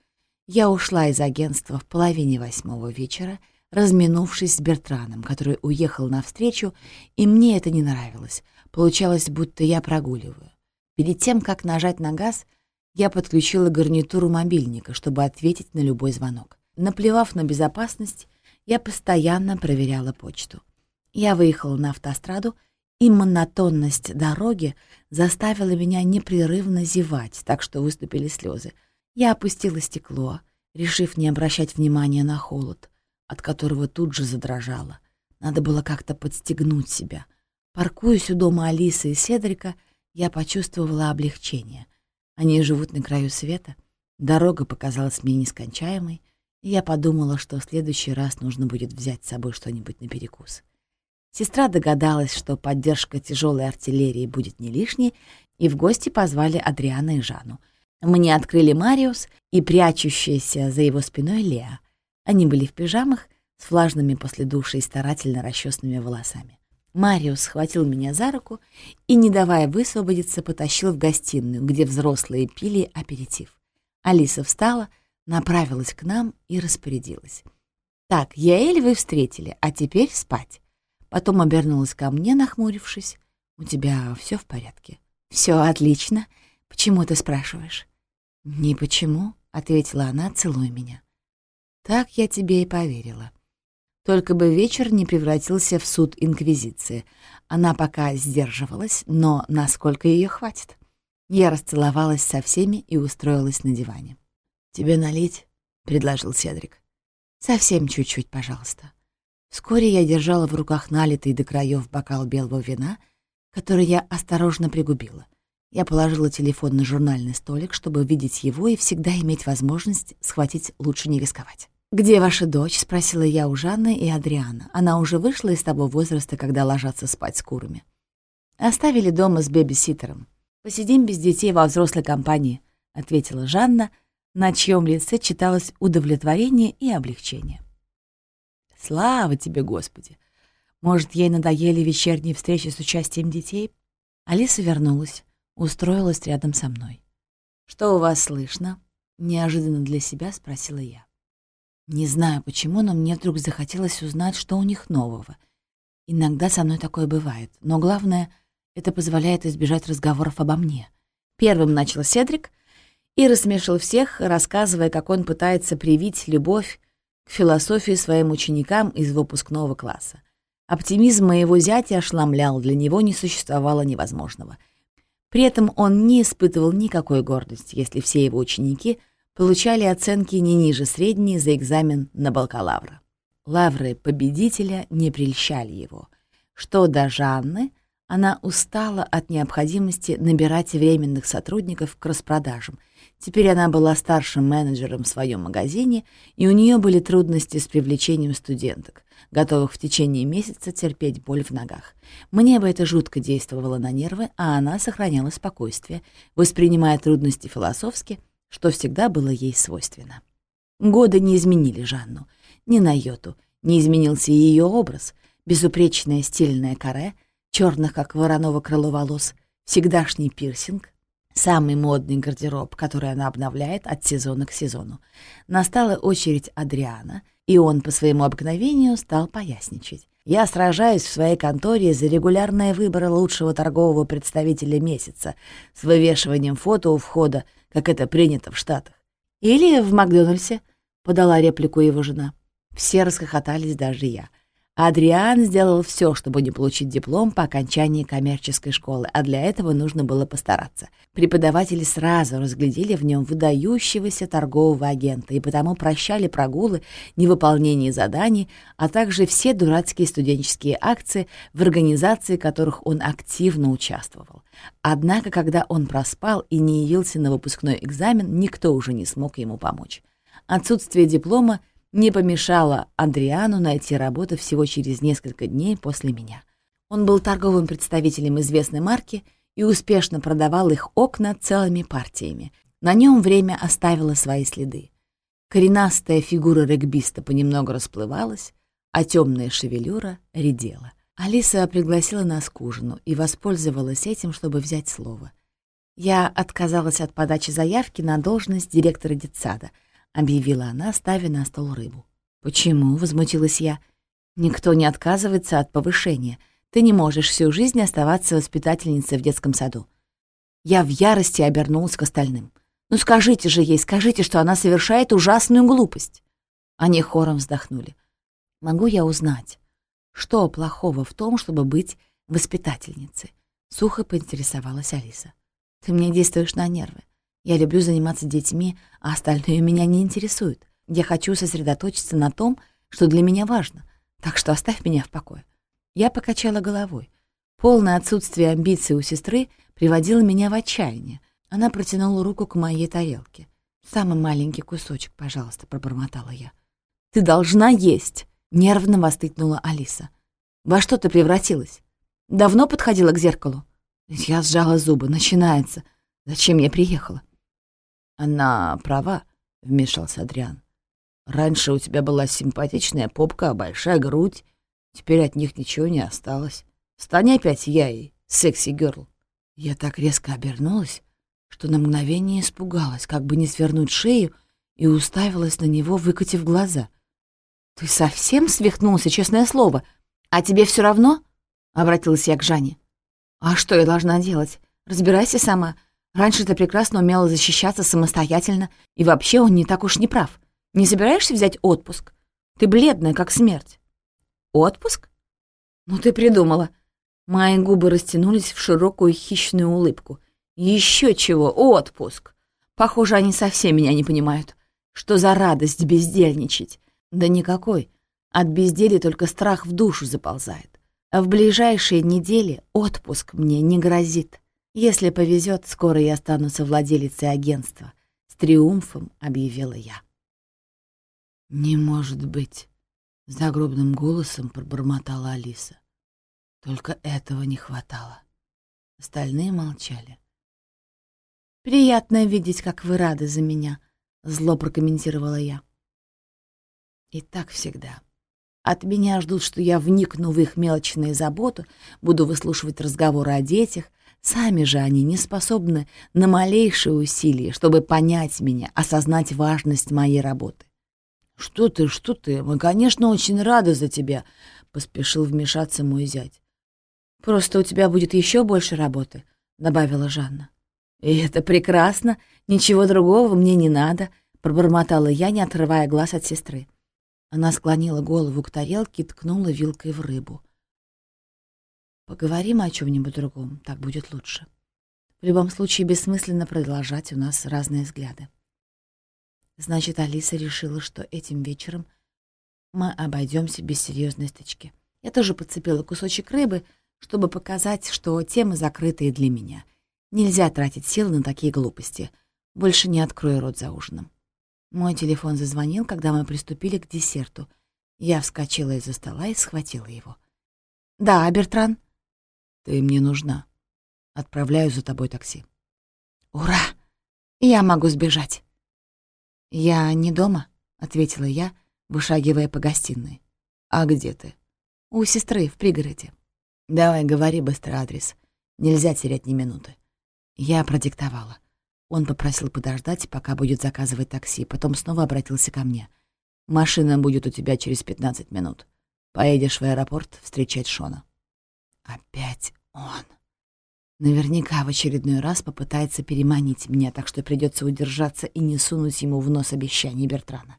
я ушла из агентства в половине восьмого вечера — разминувшись с Бертраном, который уехал навстречу, и мне это не нравилось. Получалось, будто я прогуливаю. Перед тем, как нажать на газ, я подключила гарнитуру мобильника, чтобы ответить на любой звонок. Наплевав на безопасность, я постоянно проверяла почту. Я выехала на автостраду, и монотонность дороги заставила меня непрерывно зевать, так что выступили слезы. Я опустила стекло, решив не обращать внимания на холод от которого тут же задрожала. Надо было как-то подстегнуть себя. Паркуясь у дома Алисы и Седрика, я почувствовала облегчение. Они живут на краю света. Дорога показалась мне нескончаемой, я подумала, что в следующий раз нужно будет взять с собой что-нибудь на перекус. Сестра догадалась, что поддержка тяжелой артиллерии будет не лишней, и в гости позвали Адриана и Жанну. Мне открыли Мариус и прячущаяся за его спиной Леа. Они были в пижамах, с влажными после душа и старательно расчесанными волосами. Мариус схватил меня за руку и, не давая высвободиться, потащил в гостиную, где взрослые пили аперитив. Алиса встала, направилась к нам и распорядилась. «Так, Яэль вы встретили, а теперь спать». Потом обернулась ко мне, нахмурившись. «У тебя все в порядке?» Все отлично. Почему ты спрашиваешь?» «Не почему», — ответила она, целуя меня. Так я тебе и поверила. Только бы вечер не превратился в суд Инквизиции. Она пока сдерживалась, но насколько ее хватит? Я расцеловалась со всеми и устроилась на диване. «Тебе налить?» — предложил Седрик. «Совсем чуть-чуть, пожалуйста». Вскоре я держала в руках налитый до краев бокал белого вина, который я осторожно пригубила. Я положила телефон на журнальный столик, чтобы видеть его и всегда иметь возможность схватить «лучше не рисковать». «Где ваша дочь?» — спросила я у Жанны и Адриана. Она уже вышла из того возраста, когда ложатся спать с курами. «Оставили дома с бэби-ситером. Посидим без детей во взрослой компании», — ответила Жанна, на чьем лице читалось удовлетворение и облегчение. «Слава тебе, Господи! Может, ей надоели вечерние встречи с участием детей?» Алиса вернулась, устроилась рядом со мной. «Что у вас слышно?» — неожиданно для себя спросила я. Не знаю почему, но мне вдруг захотелось узнать, что у них нового. Иногда со мной такое бывает, но главное, это позволяет избежать разговоров обо мне. Первым начал Седрик и рассмешил всех, рассказывая, как он пытается привить любовь к философии своим ученикам из выпускного класса. Оптимизм моего зятя ошламлял, для него не существовало невозможного. При этом он не испытывал никакой гордости, если все его ученики получали оценки не ниже средней за экзамен на бакалавра. Лавры победителя не прельщали его. Что до Жанны, она устала от необходимости набирать временных сотрудников к распродажам. Теперь она была старшим менеджером в своем магазине, и у нее были трудности с привлечением студенток, готовых в течение месяца терпеть боль в ногах. Мне бы это жутко действовало на нервы, а она сохраняла спокойствие, воспринимая трудности философски, что всегда было ей свойственно. Годы не изменили Жанну, ни на йоту, не изменился и ее образ, безупречное стильное каре — черных, как вороново крыло волос, всегдашний пирсинг, самый модный гардероб, который она обновляет от сезона к сезону. Настала очередь Адриана, и он по своему обыкновению стал поясничать. «Я сражаюсь в своей конторе за регулярные выборы лучшего торгового представителя месяца с вывешиванием фото у входа, как это принято в Штатах. Или в Макдональдсе», — подала реплику его жена. Все расхохотались, даже я — Адриан сделал все, чтобы не получить диплом по окончании коммерческой школы, а для этого нужно было постараться. Преподаватели сразу разглядели в нем выдающегося торгового агента и потому прощали прогулы, невыполнение заданий, а также все дурацкие студенческие акции, в организации которых он активно участвовал. Однако, когда он проспал и не явился на выпускной экзамен, никто уже не смог ему помочь. Отсутствие диплома — не помешало Андриану найти работу всего через несколько дней после меня. Он был торговым представителем известной марки и успешно продавал их окна целыми партиями. На нем время оставило свои следы. Коренастая фигура регбиста понемногу расплывалась, а темная шевелюра редела. Алиса пригласила нас к ужину и воспользовалась этим, чтобы взять слово. Я отказалась от подачи заявки на должность директора детсада — объявила она, ставя на стол рыбу. «Почему?» — возмутилась я. «Никто не отказывается от повышения. Ты не можешь всю жизнь оставаться воспитательницей в детском саду». Я в ярости обернулась к остальным. «Ну скажите же ей, скажите, что она совершает ужасную глупость!» Они хором вздохнули. «Могу я узнать, что плохого в том, чтобы быть воспитательницей?» Сухо поинтересовалась Алиса. «Ты мне действуешь на нервы. Я люблю заниматься детьми, а остальное меня не интересует. Я хочу сосредоточиться на том, что для меня важно, так что оставь меня в покое». Я покачала головой. Полное отсутствие амбиций у сестры приводило меня в отчаяние. Она протянула руку к моей тарелке. «Самый маленький кусочек, пожалуйста», — пробормотала я. «Ты должна есть!» — нервно воскликнула Алиса. «Во что ты превратилась? Давно подходила к зеркалу?» Я сжала зубы. Начинается. Зачем я приехала? «Она права», — вмешался Адриан. «Раньше у тебя была симпатичная попка, большая грудь. Теперь от них ничего не осталось. Стань опять я и секси-герл». Я так резко обернулась, что на мгновение испугалась, как бы не свернуть шею, и уставилась на него, выкатив глаза. «Ты совсем свихнулся, честное слово? А тебе все равно?» — обратилась я к Жанне. «А что я должна делать? Разбирайся сама. Раньше ты прекрасно умела защищаться самостоятельно, и вообще он не так уж не прав. Не собираешься взять отпуск? Ты бледная, как смерть». «Отпуск? Ну ты придумала». Мои губы растянулись в широкую хищную улыбку. Еще чего, отпуск. Похоже, они совсем меня не понимают. Что за радость бездельничать? Да никакой. От безделья только страх в душу заползает. А в ближайшие недели отпуск мне не грозит. Если повезет, скоро я стану совладелицей агентства. С триумфом объявила я. «Не может быть!» — загробным голосом пробормотала Алиса. Только этого не хватало. Остальные молчали. «Приятно видеть, как вы рады за меня», — зло прокомментировала я. И так всегда. От меня ждут, что я вникну в их мелочные заботы, буду выслушивать разговоры о детях, Сами же они не способны на малейшие усилия, чтобы понять меня, осознать важность моей работы. «Что ты, что ты? Мы, конечно, очень рады за тебя», — поспешил вмешаться мой зять. «Просто у тебя будет еще больше работы», — добавила Жанна. «И это прекрасно. Ничего другого мне не надо», — пробормотала я, не отрывая глаз от сестры. Она склонила голову к тарелке и ткнула вилкой в рыбу. «Поговорим о чем нибудь другом, так будет лучше. В любом случае, бессмысленно продолжать, у нас разные взгляды». Значит, Алиса решила, что этим вечером мы обойдемся без серьезной стычки. Я тоже подцепила кусочек рыбы, чтобы показать, что темы закрытые для меня. Нельзя тратить силы на такие глупости. Больше не открою рот за ужином. Мой телефон зазвонил, когда мы приступили к десерту. Я вскочила из-за стола и схватила его. «Да, Бертран?» «Ты мне нужна. Отправляю за тобой такси». «Ура! Я могу сбежать!» «Я не дома», — ответила я, вышагивая по гостиной. «А где ты?» «У сестры в пригороде». «Давай, говори быстро адрес. Нельзя терять ни минуты». Я продиктовала. Он попросил подождать, пока будет заказывать такси, потом снова обратился ко мне. «Машина будет у тебя через пятнадцать минут. Поедешь в аэропорт встречать Шона». «Опять он!» Наверняка в очередной раз попытается переманить меня, так что придется удержаться и не сунуть ему в нос обещаний Бертрана.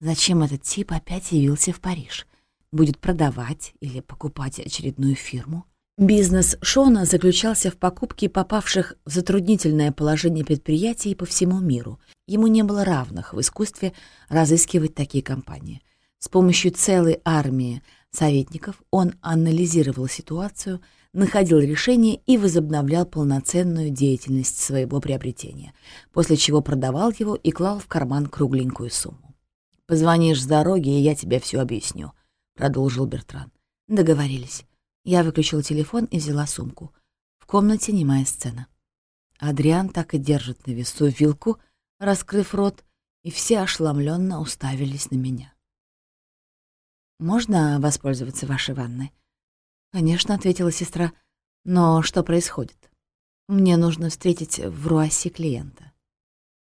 Зачем этот тип опять явился в Париж? Будет продавать или покупать очередную фирму? Бизнес Шона заключался в покупке попавших в затруднительное положение предприятий по всему миру. Ему не было равных в искусстве разыскивать такие компании. С помощью целой армии советников он анализировал ситуацию, находил решение и возобновлял полноценную деятельность своего приобретения, после чего продавал его и клал в карман кругленькую сумму. «Позвонишь с дороги, и я тебе все объясню», — продолжил Бертран. «Договорились». Я выключила телефон и взяла сумку. В комнате немая сцена. Адриан так и держит на весу вилку, раскрыв рот, и все ошеломленно уставились на меня. «Можно воспользоваться вашей ванной?» «Конечно», — ответила сестра. «Но что происходит? Мне нужно встретить в Руасе клиента».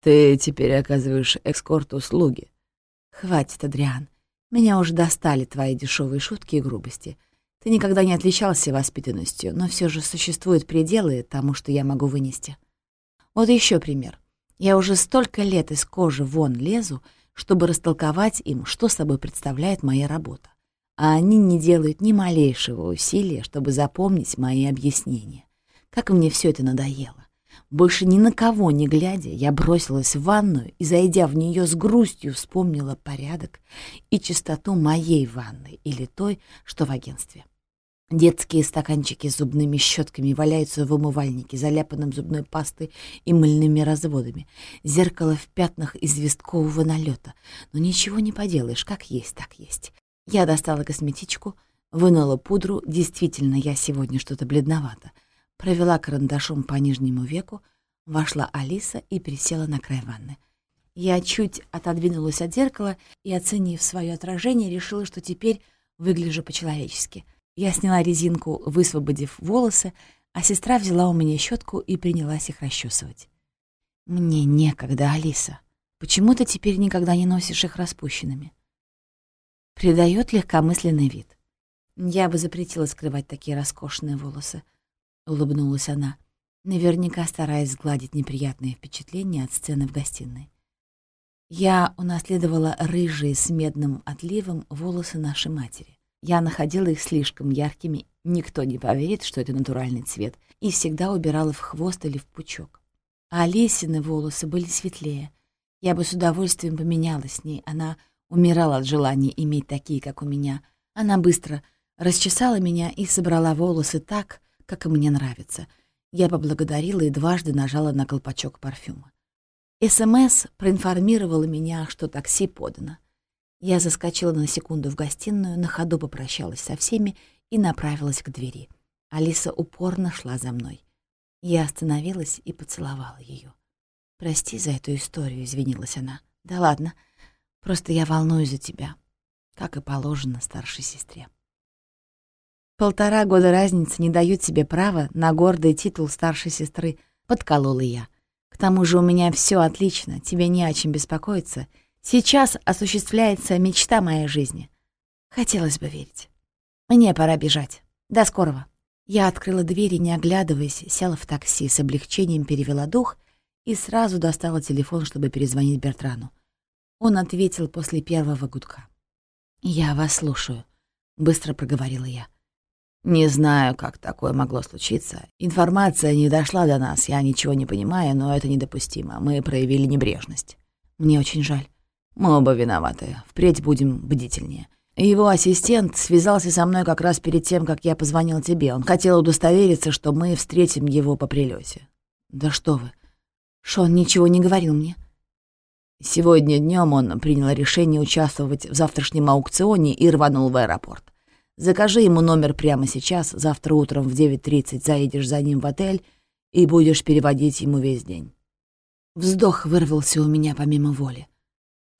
«Ты теперь оказываешь экскорт-услуги». «Хватит, Адриан. Меня уже достали твои дешевые шутки и грубости. Ты никогда не отличался воспитанностью, но все же существуют пределы тому, что я могу вынести. Вот еще пример. Я уже столько лет из кожи вон лезу, чтобы растолковать им, что собой представляет моя работа. А они не делают ни малейшего усилия, чтобы запомнить мои объяснения. Как мне все это надоело. Больше ни на кого не глядя, я бросилась в ванную и, зайдя в нее с грустью, вспомнила порядок и чистоту моей ванны или той, что в агентстве. Детские стаканчики с зубными щетками валяются в умывальнике, заляпанном зубной пастой и мыльными разводами. Зеркало в пятнах известкового налета. Но ничего не поделаешь, как есть, так есть. Я достала косметичку, вынула пудру. Действительно, я сегодня что-то бледновато. Провела карандашом по нижнему веку, вошла Алиса и присела на край ванны. Я чуть отодвинулась от зеркала и, оценив свое отражение, решила, что теперь выгляжу по-человечески — я сняла резинку, высвободив волосы, а сестра взяла у меня щетку и принялась их расчесывать. «Мне некогда, Алиса. Почему ты теперь никогда не носишь их распущенными?» Придает легкомысленный вид. «Я бы запретила скрывать такие роскошные волосы», — улыбнулась она, наверняка стараясь сгладить неприятные впечатления от сцены в гостиной. Я унаследовала рыжие с медным отливом волосы нашей матери. Я находила их слишком яркими, никто не поверит, что это натуральный цвет, и всегда убирала в хвост или в пучок. А Олесины волосы были светлее. Я бы с удовольствием поменялась с ней. Она умирала от желания иметь такие, как у меня. Она быстро расчесала меня и собрала волосы так, как мне нравится. Я поблагодарила и дважды нажала на колпачок парфюма. СМС проинформировала меня, что такси подано. Я заскочила на секунду в гостиную, на ходу попрощалась со всеми и направилась к двери. Алиса упорно шла за мной. Я остановилась и поцеловала ее. «Прости за эту историю», — извинилась она. «Да ладно, просто я волнуюсь за тебя, как и положено старшей сестре». «Полтора года разницы не дают тебе права на гордый титул старшей сестры», — подколола я. «К тому же у меня все отлично, тебе не о чем беспокоиться, Сейчас осуществляется мечта моей жизни. Хотелось бы верить. Мне пора бежать. До скорого. Я открыла дверь и, не оглядываясь, села в такси, с облегчением перевела дух и сразу достала телефон, чтобы перезвонить Бертрану. Он ответил после первого гудка. «Я вас слушаю», — быстро проговорила я. «Не знаю, как такое могло случиться. Информация не дошла до нас, я ничего не понимаю, но это недопустимо. Мы проявили небрежность. Мне очень жаль. Мы оба виноваты. Впредь будем бдительнее. Его ассистент связался со мной как раз перед тем, как я позвонил тебе. Он хотел удостовериться, что мы встретим его по прилете. «Да что вы! Шон ничего не говорил мне». Сегодня днем он принял решение участвовать в завтрашнем аукционе и рванул в аэропорт. Закажи ему номер прямо сейчас, завтра утром в 9.30 заедешь за ним в отель и будешь переводить ему весь день. Вздох вырвался у меня помимо воли.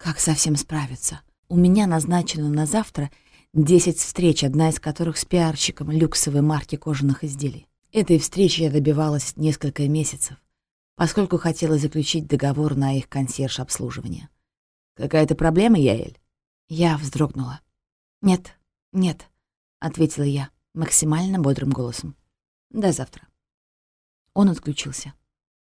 Как совсем справиться? У меня назначено на завтра 10 встреч, одна из которых с пиарщиком люксовой марки кожаных изделий. Этой встречи я добивалась несколько месяцев, поскольку хотела заключить договор на их консьерж-обслуживание. «Какая-то проблема, Яэль?» Я вздрогнула. «Нет, нет», — ответила я максимально бодрым голосом. «До завтра». Он отключился.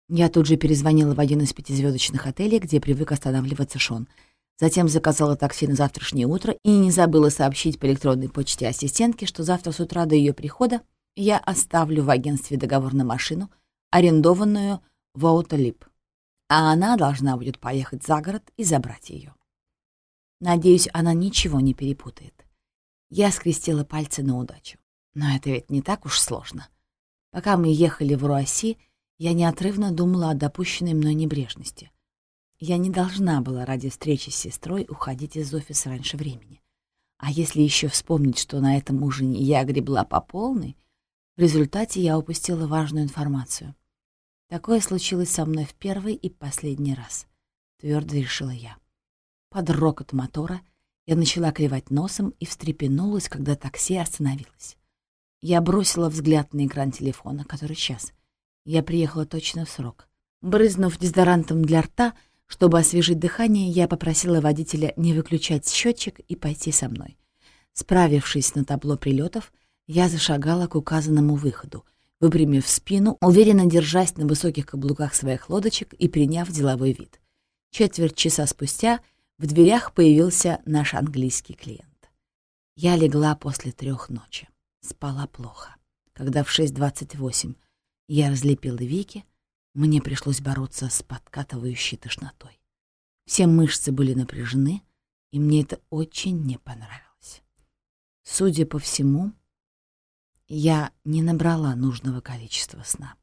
Я тут же перезвонила в один из пятизвездочных отелей, где привык останавливаться Шон — Затем заказала такси на завтрашнее утро и не забыла сообщить по электронной почте ассистентке, что завтра с утра до ее прихода я оставлю в агентстве договор на машину, арендованную в Аутолип, а она должна будет поехать за город и забрать ее. Надеюсь, она ничего не перепутает. Я скрестила пальцы на удачу. Но это ведь не так уж сложно. Пока мы ехали в Руаси, я неотрывно думала о допущенной мной небрежности — я не должна была ради встречи с сестрой уходить из офиса раньше времени. А если еще вспомнить, что на этом ужине я гребла по полной, в результате я упустила важную информацию. Такое случилось со мной в первый и последний раз, твердо решила я. Под рокот мотора я начала клевать носом и встрепенулась, когда такси остановилось. Я бросила взгляд на экран телефона, который час. Я приехала точно в срок. Брызнув дезодорантом для рта, чтобы освежить дыхание, я попросила водителя не выключать счетчик и пойти со мной. Справившись на табло прилетов, я зашагала к указанному выходу, выпрямив спину, уверенно держась на высоких каблуках своих лодочек и приняв деловой вид. Четверть часа спустя в дверях появился наш английский клиент. Я легла после трех ночи. Спала плохо. Когда в 6.28 я разлепила веки, мне пришлось бороться с подкатывающей тошнотой. Все мышцы были напряжены, и мне это очень не понравилось. Судя по всему, я не набрала нужного количества сна.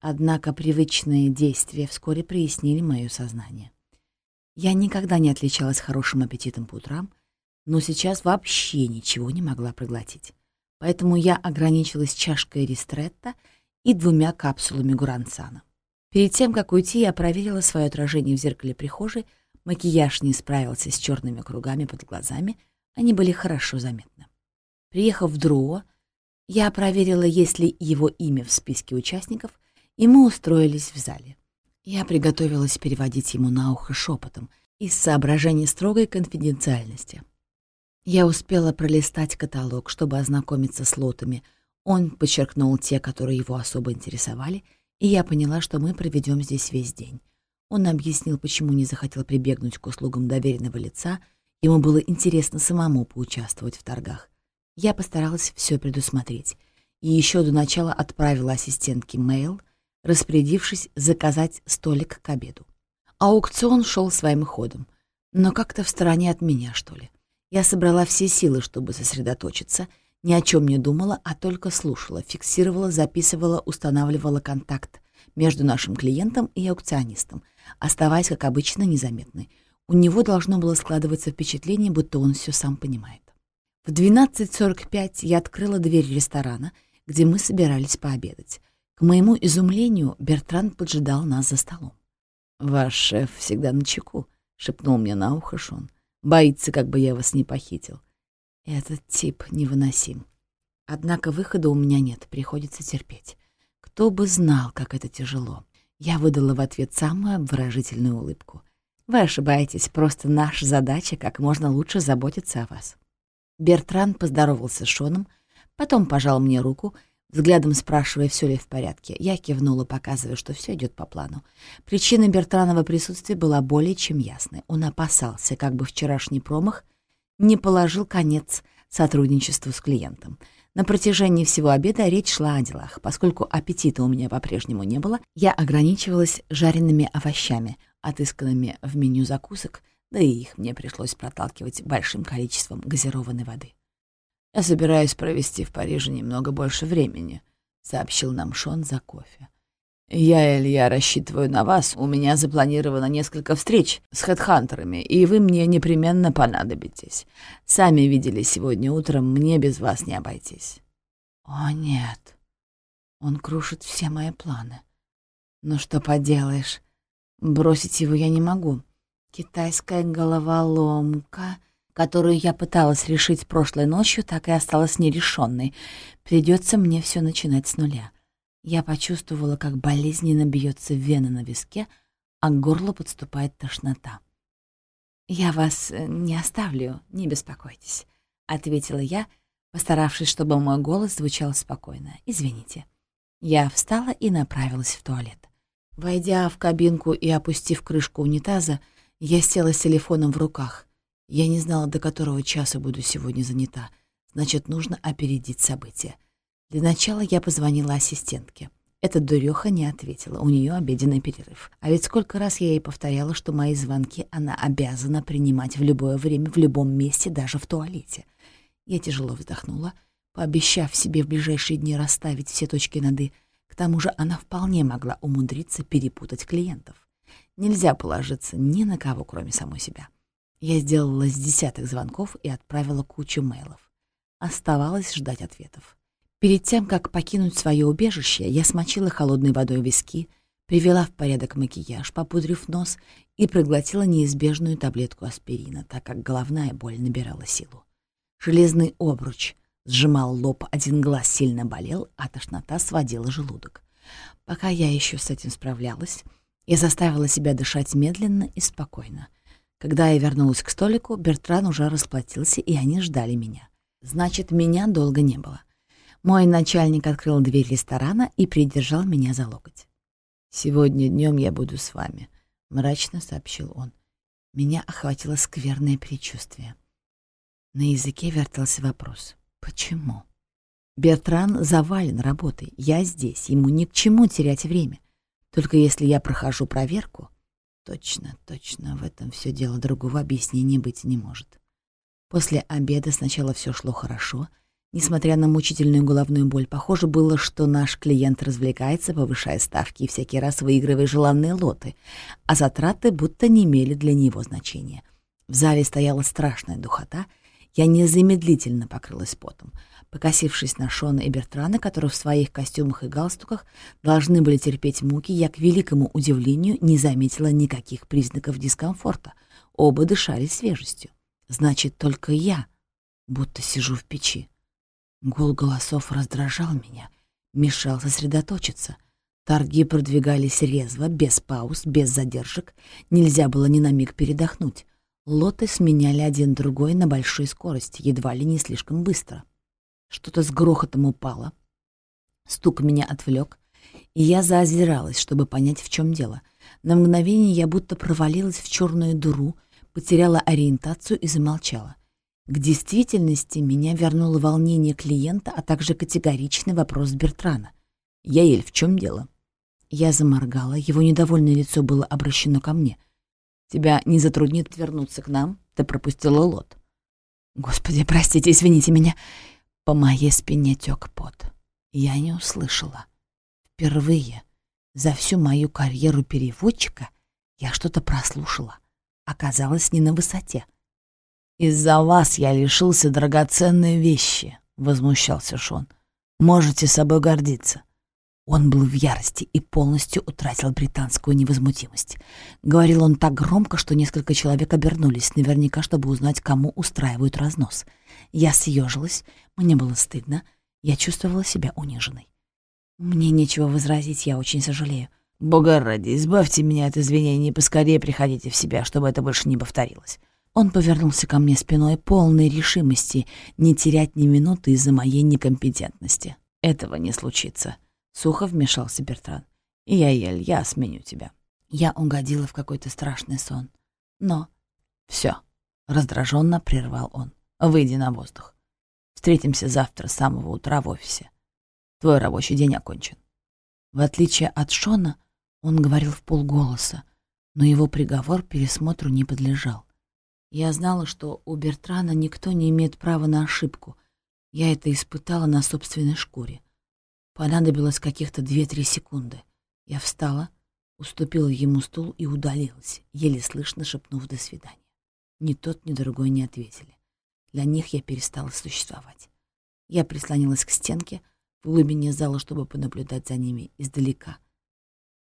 Однако привычные действия вскоре прояснили мое сознание. Я никогда не отличалась хорошим аппетитом по утрам, но сейчас вообще ничего не могла проглотить. Поэтому я ограничилась чашкой ристретта — и двумя капсулами гуранцана. Перед тем, как уйти, я проверила свое отражение в зеркале прихожей. Макияж не справился с черными кругами под глазами, они были хорошо заметны. Приехав в Друо, я проверила, есть ли его имя в списке участников, и мы устроились в зале. Я приготовилась переводить ему на ухо шепотом из соображений строгой конфиденциальности. Я успела пролистать каталог, чтобы ознакомиться с лотами — он подчеркнул те, которые его особо интересовали, и я поняла, что мы проведем здесь весь день. Он объяснил, почему не захотел прибегнуть к услугам доверенного лица, ему было интересно самому поучаствовать в торгах. Я постаралась все предусмотреть, и еще до начала отправила ассистентке мейл, распорядившись заказать столик к обеду. Аукцион шел своим ходом, но как-то в стороне от меня, что ли. Я собрала все силы, чтобы сосредоточиться — ни о чем не думала, а только слушала, фиксировала, записывала, устанавливала контакт между нашим клиентом и аукционистом, оставаясь, как обычно, незаметной. У него должно было складываться впечатление, будто он все сам понимает. В 12.45 я открыла дверь ресторана, где мы собирались пообедать. К моему изумлению Бертран поджидал нас за столом. «Ваш шеф всегда на чеку», — шепнул мне на ухо Шон. «Боится, как бы я вас не похитил. Этот тип невыносим. Однако выхода у меня нет, приходится терпеть. Кто бы знал, как это тяжело. Я выдала в ответ самую обворожительную улыбку. Вы ошибаетесь, просто наша задача как можно лучше заботиться о вас. Бертран поздоровался с Шоном, потом пожал мне руку, взглядом спрашивая, все ли в порядке. Я кивнула, показывая, что все идет по плану. Причина Бертранова присутствия была более чем ясной. Он опасался, как бы вчерашний промах не положил конец сотрудничеству с клиентом. На протяжении всего обеда речь шла о делах. Поскольку аппетита у меня по-прежнему не было, я ограничивалась жареными овощами, отысканными в меню закусок, да и их мне пришлось проталкивать большим количеством газированной воды. «Я собираюсь провести в Париже немного больше времени», — сообщил нам Шон за кофе. «Я, Илья, рассчитываю на вас. У меня запланировано несколько встреч с хедхантерами, и вы мне непременно понадобитесь. Сами видели сегодня утром, мне без вас не обойтись». «О, нет. Он крушит все мои планы. Ну что поделаешь, бросить его я не могу. Китайская головоломка, которую я пыталась решить прошлой ночью, так и осталась нерешенной. Придется мне все начинать с нуля». Я почувствовала, как болезненно бьется вена на виске, а к горлу подступает тошнота. «Я вас э, не оставлю, не беспокойтесь», — ответила я, постаравшись, чтобы мой голос звучал спокойно. «Извините». Я встала и направилась в туалет. Войдя в кабинку и опустив крышку унитаза, я села с телефоном в руках. Я не знала, до которого часа буду сегодня занята. Значит, нужно опередить события. Для начала я позвонила ассистентке. Эта дуреха не ответила, у нее обеденный перерыв. А ведь сколько раз я ей повторяла, что мои звонки она обязана принимать в любое время, в любом месте, даже в туалете. Я тяжело вздохнула, пообещав себе в ближайшие дни расставить все точки над «и». К тому же она вполне могла умудриться перепутать клиентов. Нельзя положиться ни на кого, кроме самой себя. Я сделала с десятых звонков и отправила кучу мейлов. Оставалось ждать ответов. Перед тем, как покинуть свое убежище, я смочила холодной водой виски, привела в порядок макияж, попудрив нос и проглотила неизбежную таблетку аспирина, так как головная боль набирала силу. Железный обруч сжимал лоб, один глаз сильно болел, а тошнота сводила желудок. Пока я еще с этим справлялась, я заставила себя дышать медленно и спокойно. Когда я вернулась к столику, Бертран уже расплатился, и они ждали меня. Значит, меня долго не было. Мой начальник открыл дверь ресторана и придержал меня за локоть. «Сегодня днем я буду с вами», — мрачно сообщил он. Меня охватило скверное предчувствие. На языке вертелся вопрос. «Почему?» Бертран завален работой. Я здесь, ему ни к чему терять время. Только если я прохожу проверку... Точно, точно, в этом все дело другого объяснения быть не может. После обеда сначала все шло хорошо — Несмотря на мучительную головную боль, похоже было, что наш клиент развлекается, повышая ставки и всякий раз выигрывая желанные лоты, а затраты будто не имели для него значения. В зале стояла страшная духота, я незамедлительно покрылась потом. Покосившись на Шона и Бертрана, которые в своих костюмах и галстуках должны были терпеть муки, я, к великому удивлению, не заметила никаких признаков дискомфорта. Оба дышали свежестью. Значит, только я будто сижу в печи. Гул голосов раздражал меня, мешал сосредоточиться. Торги продвигались резво, без пауз, без задержек. Нельзя было ни на миг передохнуть. Лоты сменяли один другой на большой скорости, едва ли не слишком быстро. Что-то с грохотом упало. Стук меня отвлек, и я заозиралась, чтобы понять, в чем дело. На мгновение я будто провалилась в черную дыру, потеряла ориентацию и замолчала. К действительности меня вернуло волнение клиента, а также категоричный вопрос Бертрана. «Яэль, в чем дело?» Я заморгала, его недовольное лицо было обращено ко мне. «Тебя не затруднит вернуться к нам? Ты пропустила лот». «Господи, простите, извините меня». По моей спине тек пот. Я не услышала. Впервые за всю мою карьеру переводчика я что-то прослушала. Оказалось, не на высоте. «Из-за вас я лишился драгоценной вещи», — возмущался Шон. «Можете собой гордиться». Он был в ярости и полностью утратил британскую невозмутимость. Говорил он так громко, что несколько человек обернулись, наверняка, чтобы узнать, кому устраивают разнос. Я съежилась, мне было стыдно, я чувствовала себя униженной. «Мне нечего возразить, я очень сожалею. Бога ради, избавьте меня от извинений и поскорее приходите в себя, чтобы это больше не повторилось. Он повернулся ко мне спиной полной решимости не терять ни минуты из-за моей некомпетентности. Этого не случится. Сухо вмешался Бертран. Я, Ель, я сменю тебя. Я угодила в какой-то страшный сон. Но... все. Раздраженно прервал он. Выйди на воздух. Встретимся завтра с самого утра в офисе. Твой рабочий день окончен. В отличие от Шона, он говорил в полголоса, но его приговор пересмотру не подлежал. Я знала, что у Бертрана никто не имеет права на ошибку. Я это испытала на собственной шкуре. Понадобилось каких-то две-три секунды. Я встала, уступила ему стул и удалилась, еле слышно шепнув «до свидания». Ни тот, ни другой не ответили. Для них я перестала существовать. Я прислонилась к стенке в глубине зала, чтобы понаблюдать за ними издалека.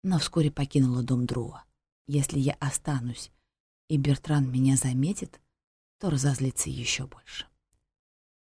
Но вскоре покинула дом Друа. Если я останусь и Бертран меня заметит, то разозлится еще больше.